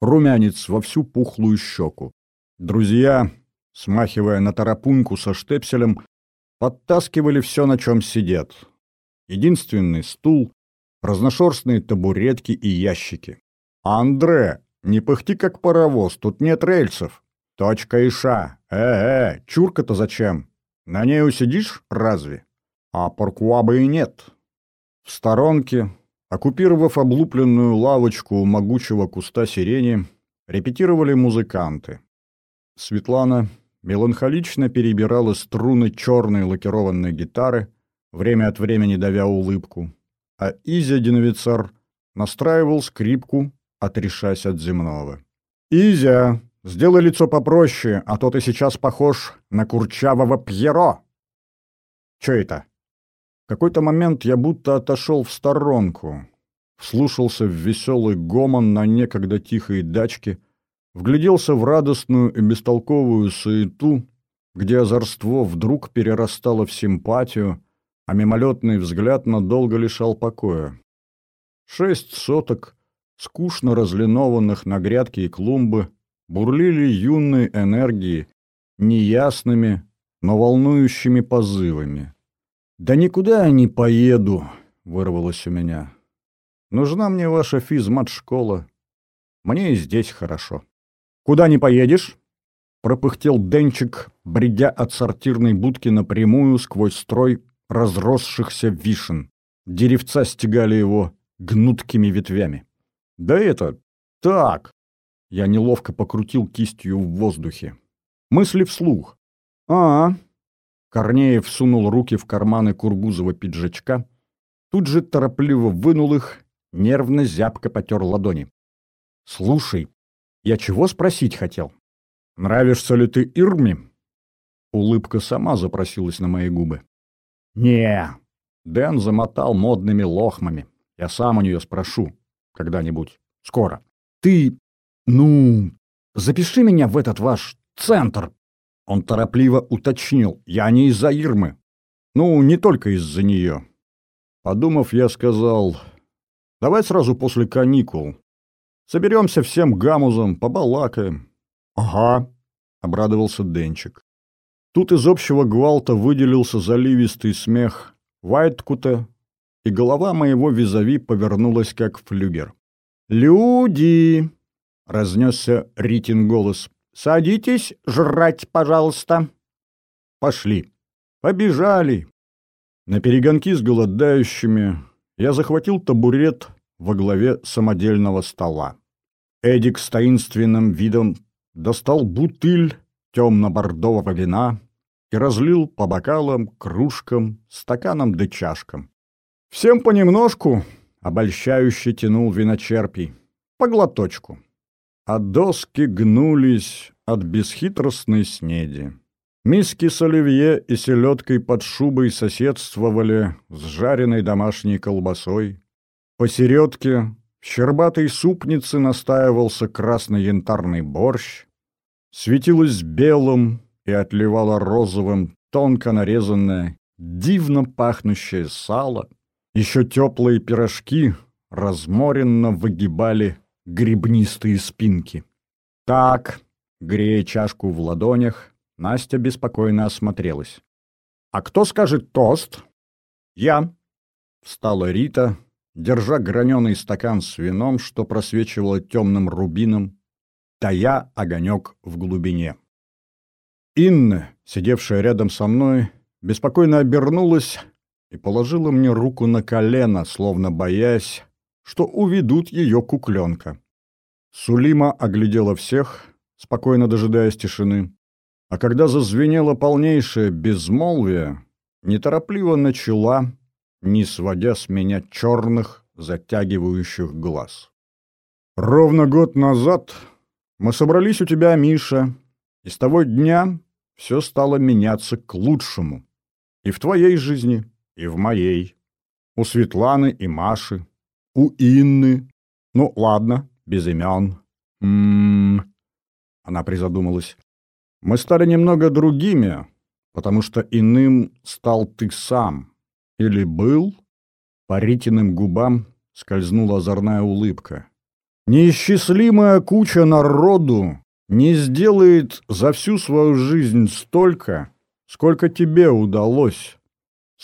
румянец во всю пухлую щеку. Друзья, смахивая на тарапуньку со штепселем, подтаскивали все, на чем сидят. Единственный стул, разношерстные табуретки и ящики. «Андре, не пыхти как паровоз, тут нет рельсов. Точка Иша. Э-э, чурка-то зачем? На ней усидишь разве? А паркуаба и нет. В сторонке, оккупировав облупленную лавочку у могучего куста сирени, репетировали музыканты. Светлана меланхолично перебирала струны черной лакированной гитары, время от времени давя улыбку, а Изя Диновицар настраивал скрипку, отрешась от земного. «Изя, Сделай лицо попроще, а то ты сейчас похож на курчавого Пьеро. Че это? В какой-то момент я будто отошел в сторонку, вслушался в веселый гомон на некогда тихой дачке, вгляделся в радостную и бестолковую суету, где озорство вдруг перерастало в симпатию, а мимолетный взгляд надолго лишал покоя. Шесть соток, скучно разлинованных на грядки и клумбы, бурлили юной энергии, неясными, но волнующими позывами. «Да никуда я не поеду», — вырвалось у меня. «Нужна мне ваша физмат-школа. Мне и здесь хорошо». «Куда не поедешь?» — пропыхтел Денчик, бредя от сортирной будки напрямую сквозь строй разросшихся вишен. Деревца стегали его гнуткими ветвями. «Да это... так!» Я неловко покрутил кистью в воздухе. Мысли вслух. а, -а. Корнеев сунул руки в карманы Кургузова пиджачка, тут же торопливо вынул их, нервно зябко потер ладони. «Слушай, я чего спросить хотел? Нравишься ли ты Ирме?» Улыбка сама запросилась на мои губы. «Не!» Дэн замотал модными лохмами. «Я сам у нее спрошу. Когда-нибудь. Скоро. Ты «Ну, запиши меня в этот ваш центр!» Он торопливо уточнил. «Я не из-за Ирмы. Ну, не только из-за нее». Подумав, я сказал, «Давай сразу после каникул. Соберемся всем гамузом, побалакаем». «Ага», — обрадовался Денчик. Тут из общего гвалта выделился заливистый смех Вайткута, и голова моего визави повернулась как флюгер. «Люди!» — разнесся Ритин голос. «Садитесь жрать, пожалуйста». «Пошли». «Побежали». На перегонки с голодающими я захватил табурет, во главе самодельного стола. Эдик с таинственным видом достал бутыль темно-бордового вина и разлил по бокалам, кружкам, стаканам да чашкам. Всем понемножку обольщающе тянул виночерпий, по глоточку. А доски гнулись от бесхитростной снеди. Миски с оливье и селедкой под шубой соседствовали с жареной домашней колбасой. Посередке в щербатой супнице настаивался красно-янтарный борщ. Светилось белым и отливало розовым тонко нарезанное, дивно пахнущее сало. Еще теплые пирожки разморенно выгибали грибнистые спинки. Так, грея чашку в ладонях, Настя беспокойно осмотрелась. «А кто скажет тост?» «Я», — встала Рита, держа граненый стакан с вином, что просвечивало темным рубином, тая огонек в глубине. Инна, сидевшая рядом со мной, беспокойно обернулась и положила мне руку на колено, словно боясь, что уведут ее кукленка. Сулима оглядела всех, спокойно дожидаясь тишины, а когда зазвенело полнейшее безмолвие, неторопливо начала, не сводя с меня черных, затягивающих глаз. «Ровно год назад мы собрались у тебя, Миша, и с того дня все стало меняться к лучшему. И в твоей жизни, и в моей. У Светланы и Маши, у Инны. Ну, ладно, без имен. М -м -м. Она призадумалась. Мы стали немного другими, потому что иным стал ты сам. Или был? По Ритиным губам скользнула озорная улыбка. Неисчислимая куча народу не сделает за всю свою жизнь столько, сколько тебе удалось.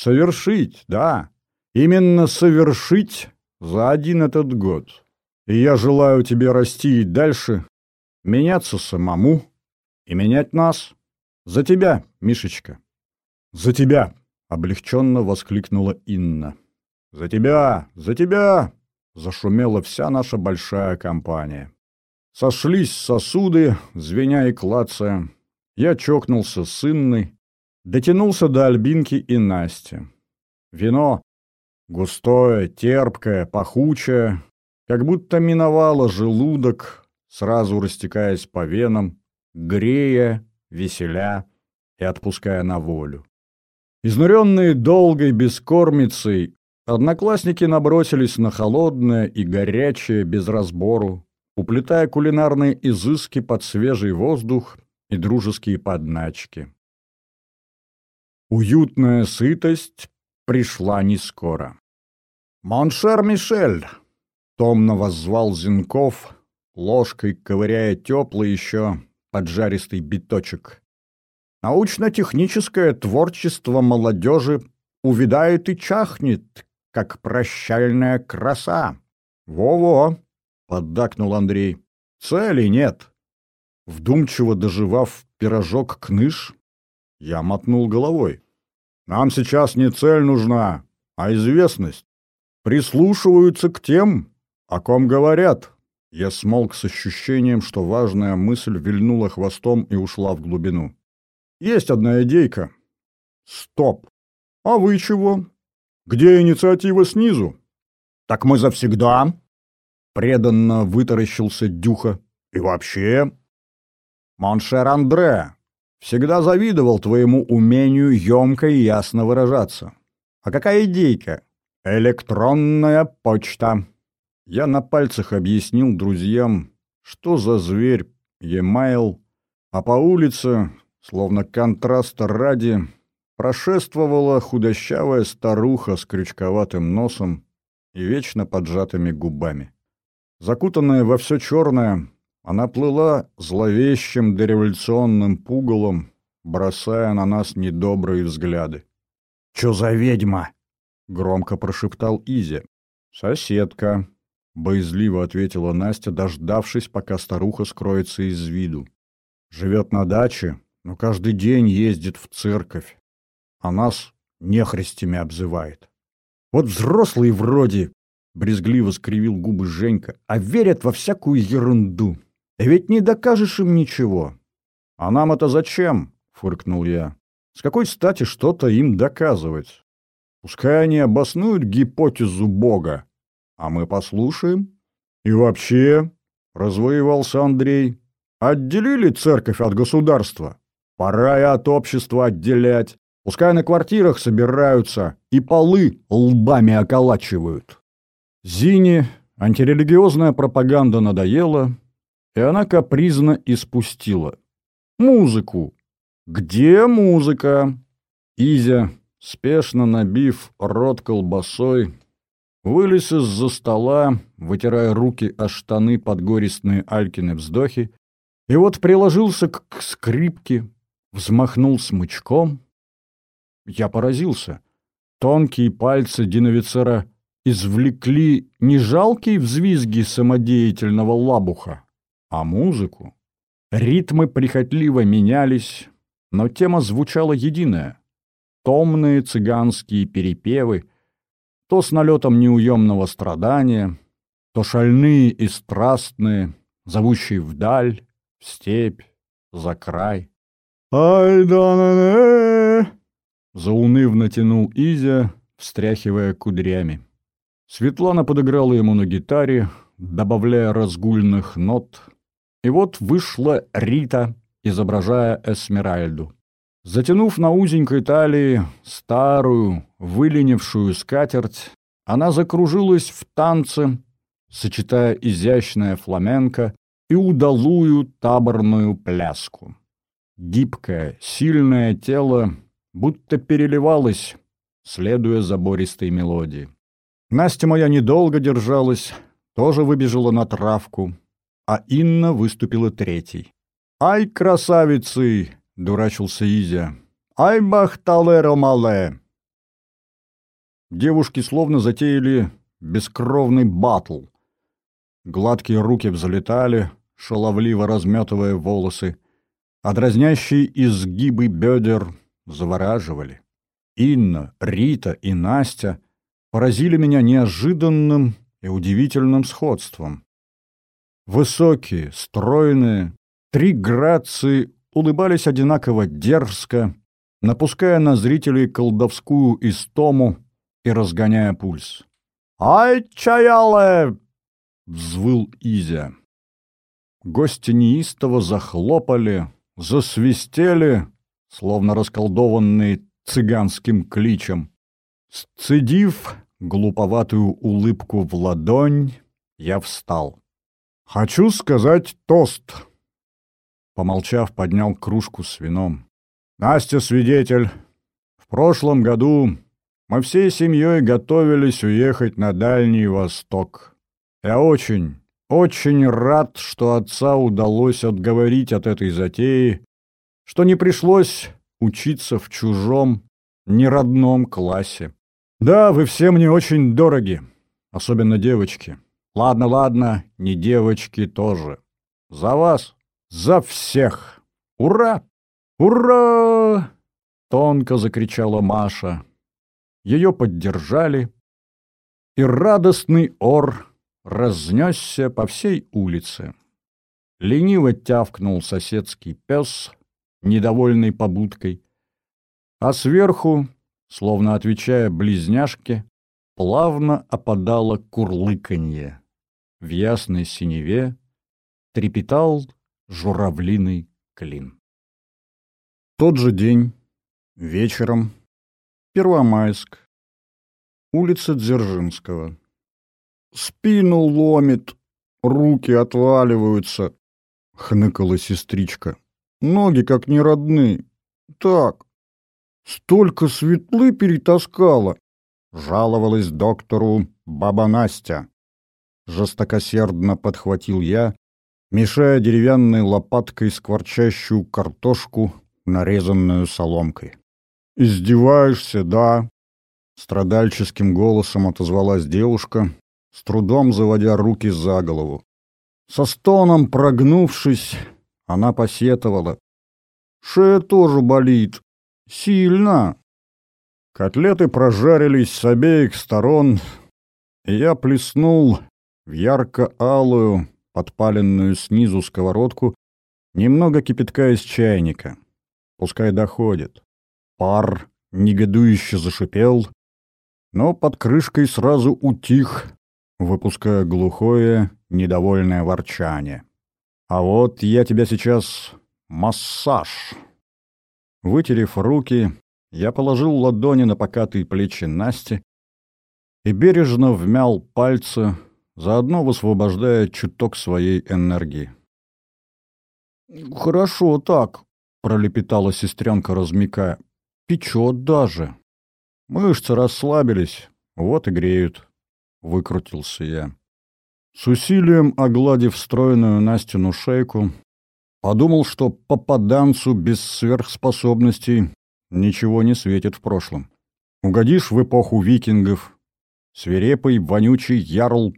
Совершить, да, именно совершить за один этот год. И я желаю тебе расти и дальше, меняться самому, и менять нас. За тебя, Мишечка. За тебя, облегченно воскликнула Инна. За тебя, за тебя, зашумела вся наша большая компания. Сошлись сосуды, звеня и клацая. Я чокнулся с Инной, дотянулся до Альбинки и Насти. Вино густое, терпкое, пахучее, как будто миновало желудок, сразу растекаясь по венам, грея, веселя и отпуская на волю. Изнуренные долгой бескормицей, одноклассники набросились на холодное и горячее без разбору, уплетая кулинарные изыски под свежий воздух и дружеские подначки. Уютная сытость пришла не скоро. «Mon cher Мишель!» — томно воззвал Зинков, ложкой ковыряя теплый еще поджаристый биточек. Научно-техническое творчество молодежи увядает и чахнет, как прощальная краса. Во-во, поддакнул Андрей. Цели нет. Вдумчиво доживав пирожок кныш, я мотнул головой. Нам сейчас не цель нужна, а известность. Прислушиваются к тем, о ком говорят. Я смолк с ощущением, что важная мысль вильнула хвостом и ушла в глубину. «Есть одна идейка». «Стоп! А вы чего? Где инициатива снизу?» «Так мы завсегда!» Преданно вытаращился Дюха. «И вообще...» «Mon cher Андре, всегда завидовал твоему умению емко и ясно выражаться. А какая идейка? Электронная почта!» Я на пальцах объяснил друзьям, что за зверь Емайл, а по улице, словно контраста ради, прошествовала худощавая старуха с крючковатым носом и вечно поджатыми губами. Закутанная во все черное, она плыла зловещим дореволюционным пугалом, бросая на нас недобрые взгляды. «Чё за ведьма?» — громко прошептал Изя. «Соседка», — боязливо ответила Настя, дождавшись, пока старуха скроется из виду. «Живет на даче, но каждый день ездит в церковь, а нас нехристями обзывает. Вот взрослые вроде, брезгливо скривил губы Женька, а верят во всякую ерунду. Ведь не докажешь им ничего. А нам это зачем? фыркнул я. С какой стати что-то им доказывать? Пускай они обоснуют гипотезу Бога, а мы послушаем. И вообще, развоевался Андрей, отделили церковь от государства. Пора и от общества отделять. Пускай на квартирах собираются и полы лбами околачивают. Зине антирелигиозная пропаганда надоела, и она капризно испустила. Музыку. Где музыка? Изя, спешно набив рот колбасой, вылез из-за стола, вытирая руки о штаны под горестные Алькины вздохи, и вот приложился к скрипке, взмахнул смычком. Я поразился. Тонкие пальцы диновицера извлекли не жалкие взвизги самодеятельного лабуха, а музыку. Ритмы прихотливо менялись, но тема звучала единая. Томные цыганские перепевы, то с налетом неуемного страдания, то шальные и страстные, зовущие вдаль, в степь, за край. «Ай да на не заунывно тянул Изя, встряхивая кудрями. Светлана подыграла ему на гитаре, добавляя разгульных нот, и вот вышла Рита, изображая Эсмеральду. Затянув на узенькой талии старую, выленившую скатерть, она закружилась в танце, сочетая изящное фламенко и удалую таборную пляску. Гибкое, сильное тело будто переливалось, следуя забористой мелодии. Настя моя недолго держалась, тоже выбежала на травку, а Инна выступила третьей. «Ай, красавицы!» — дурачился Изя. «Ай, бахталеро мале!» Девушки словно затеяли бескровный батл. Гладкие руки взлетали, шаловливо разметывая волосы, а дразнящие изгибы бедер завораживали. Инна, Рита и Настя поразили меня неожиданным и удивительным сходством. Высокие, стройные, три грации улыбались одинаково дерзко, напуская на зрителей колдовскую истому и разгоняя пульс. «Ай, чаяле!» — взвыл Изя. Гости неистово захлопали, засвистели, словно расколдованные цыганским кличем. Сцедив глуповатую улыбку в ладонь, я встал. «Хочу сказать тост!» Помолчав, поднял кружку с вином. «Настя свидетель. В прошлом году мы всей семьей готовились уехать на Дальний Восток. Я очень, очень рад, что отца удалось отговорить от этой затеи, что не пришлось учиться в чужом, неродном классе. Да, вы все мне очень дороги, особенно девочки. Ладно, ладно, не девочки тоже. За вас, за всех. Ура! Ура! Тонко закричала Маша. Ее поддержали, и радостный ор разнесся по всей улице. Лениво тявкнул соседский пес, недовольный побудкой, а сверху, словно отвечая близняшке, плавно опадало курлыканье. В ясной синеве трепетал журавлиный клин. Тот же день, вечером, Первомайск, улица Дзержинского. Спину ломит, руки отваливаются, — хныкала сестричка. Ноги как не родные. Так, столько светлы перетаскала, — жаловалась доктору баба Настя. Жестокосердно подхватил я, мешая деревянной лопаткой скворчащую картошку, нарезанную соломкой. «Издеваешься, да?» Страдальческим голосом отозвалась девушка, с трудом заводя руки за голову. Со стоном прогнувшись, она посетовала. «Шея тоже болит. Сильно!» Котлеты прожарились с обеих сторон, и я плеснул в ярко-алую, подпаленную снизу сковородку, немного кипятка из чайника. Пускай доходит. Пар негодующе зашипел, но под крышкой сразу утих, выпуская глухое, недовольное ворчание. «А вот я тебя сейчас массаж». Вытерев руки, я положил ладони на покатые плечи Насти и бережно вмял пальцы, заодно высвобождая чуток своей энергии. «Хорошо так», — пролепетала сестренка, размякая. «Печет даже. Мышцы расслабились, вот и греют», — выкрутился я. С усилием огладив стройную Настину шейку, подумал, что попаданцу без сверхспособностей ничего не светит в прошлом. Угодишь в эпоху викингов, свирепый, вонючий ярл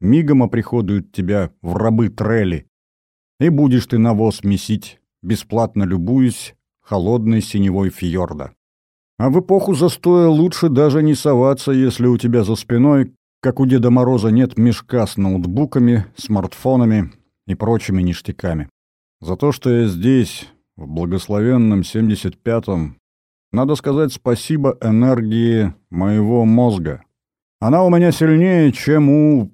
мигом оприходует тебя в рабы трели, и будешь ты навоз месить, бесплатно любуясь холодной синевой фьорда. А в эпоху застоя лучше даже не соваться, если у тебя за спиной, как у Деда Мороза, нет мешка с ноутбуками, смартфонами и прочими ништяками. За то, что я здесь, в благословенном 75-м, надо сказать спасибо энергии моего мозга. Она у меня сильнее, чем у...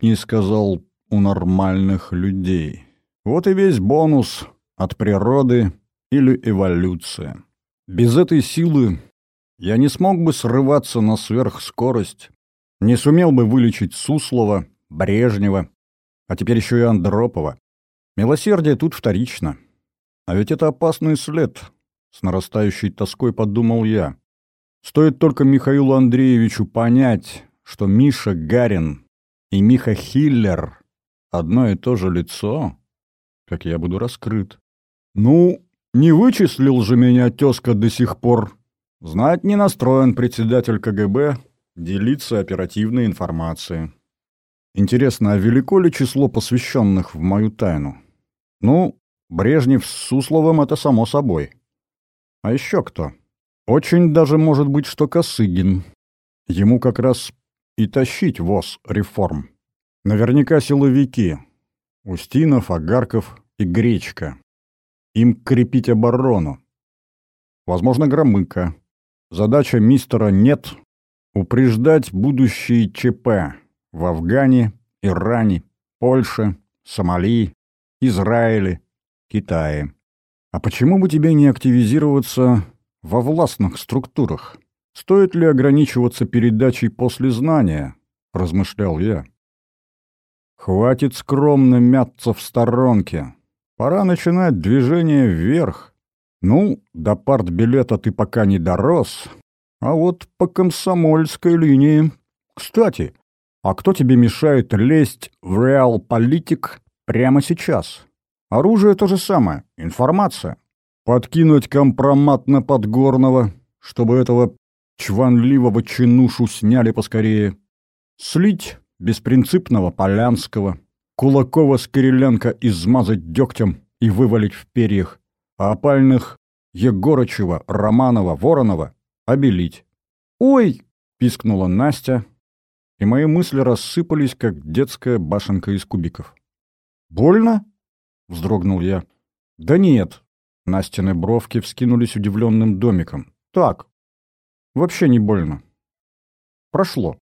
не сказал у нормальных людей. Вот и весь бонус от природы или эволюции. Без этой силы я не смог бы срываться на сверхскорость, не сумел бы вылечить Суслова, Брежнева, а теперь еще и Андропова. Милосердие тут вторично. А ведь это опасный след, с нарастающей тоской подумал я. Стоит только Михаилу Андреевичу понять, что Миша Гарин и Миха Хиллер — одно и то же лицо, как я буду раскрыт. Ну, не вычислил же меня тезка до сих пор. Знать не настроен председатель КГБ делиться оперативной информацией. Интересно, а велико ли число посвященных в мою тайну? Ну, Брежнев с Сусловым — это само собой. А еще кто? Очень даже может быть, что Косыгин. Ему как раз и тащить ВОЗ реформ. Наверняка силовики. Устинов, Агарков и Гречка. Им крепить оборону. Возможно, Громыко. Задача мистера «нет» — упреждать будущие ЧП в Афгане, Иране, Польше, Сомали, Израиле, Китае. А почему бы тебе не активизироваться во властных структурах? Стоит ли ограничиваться передачей после знания? Размышлял я. Хватит скромно мяться в сторонке. Пора начинать движение вверх. Ну, до партбилета ты пока не дорос, а вот по комсомольской линии. Кстати, а кто тебе мешает лезть в реал-политик прямо сейчас? Оружие то же самое, информация. Подкинуть компромат на Подгорного, чтобы этого чванливого чинушу сняли поскорее. Слить беспринципного Полянского, Кулакова с Кириленко измазать дегтем и вывалить в перьях, а опальных Егорычева, Романова, Воронова обелить. «Ой!» — пискнула Настя, и мои мысли рассыпались, как детская башенка из кубиков. «Больно?» — вздрогнул я. «Да нет». Настины бровки вскинулись удивленным домиком. «Так. Вообще не больно. Прошло.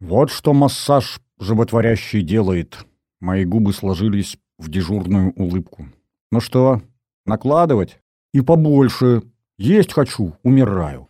Вот что массаж животворящий делает». Мои губы сложились в дежурную улыбку. «Ну что, накладывать? И побольше. Есть хочу, умираю».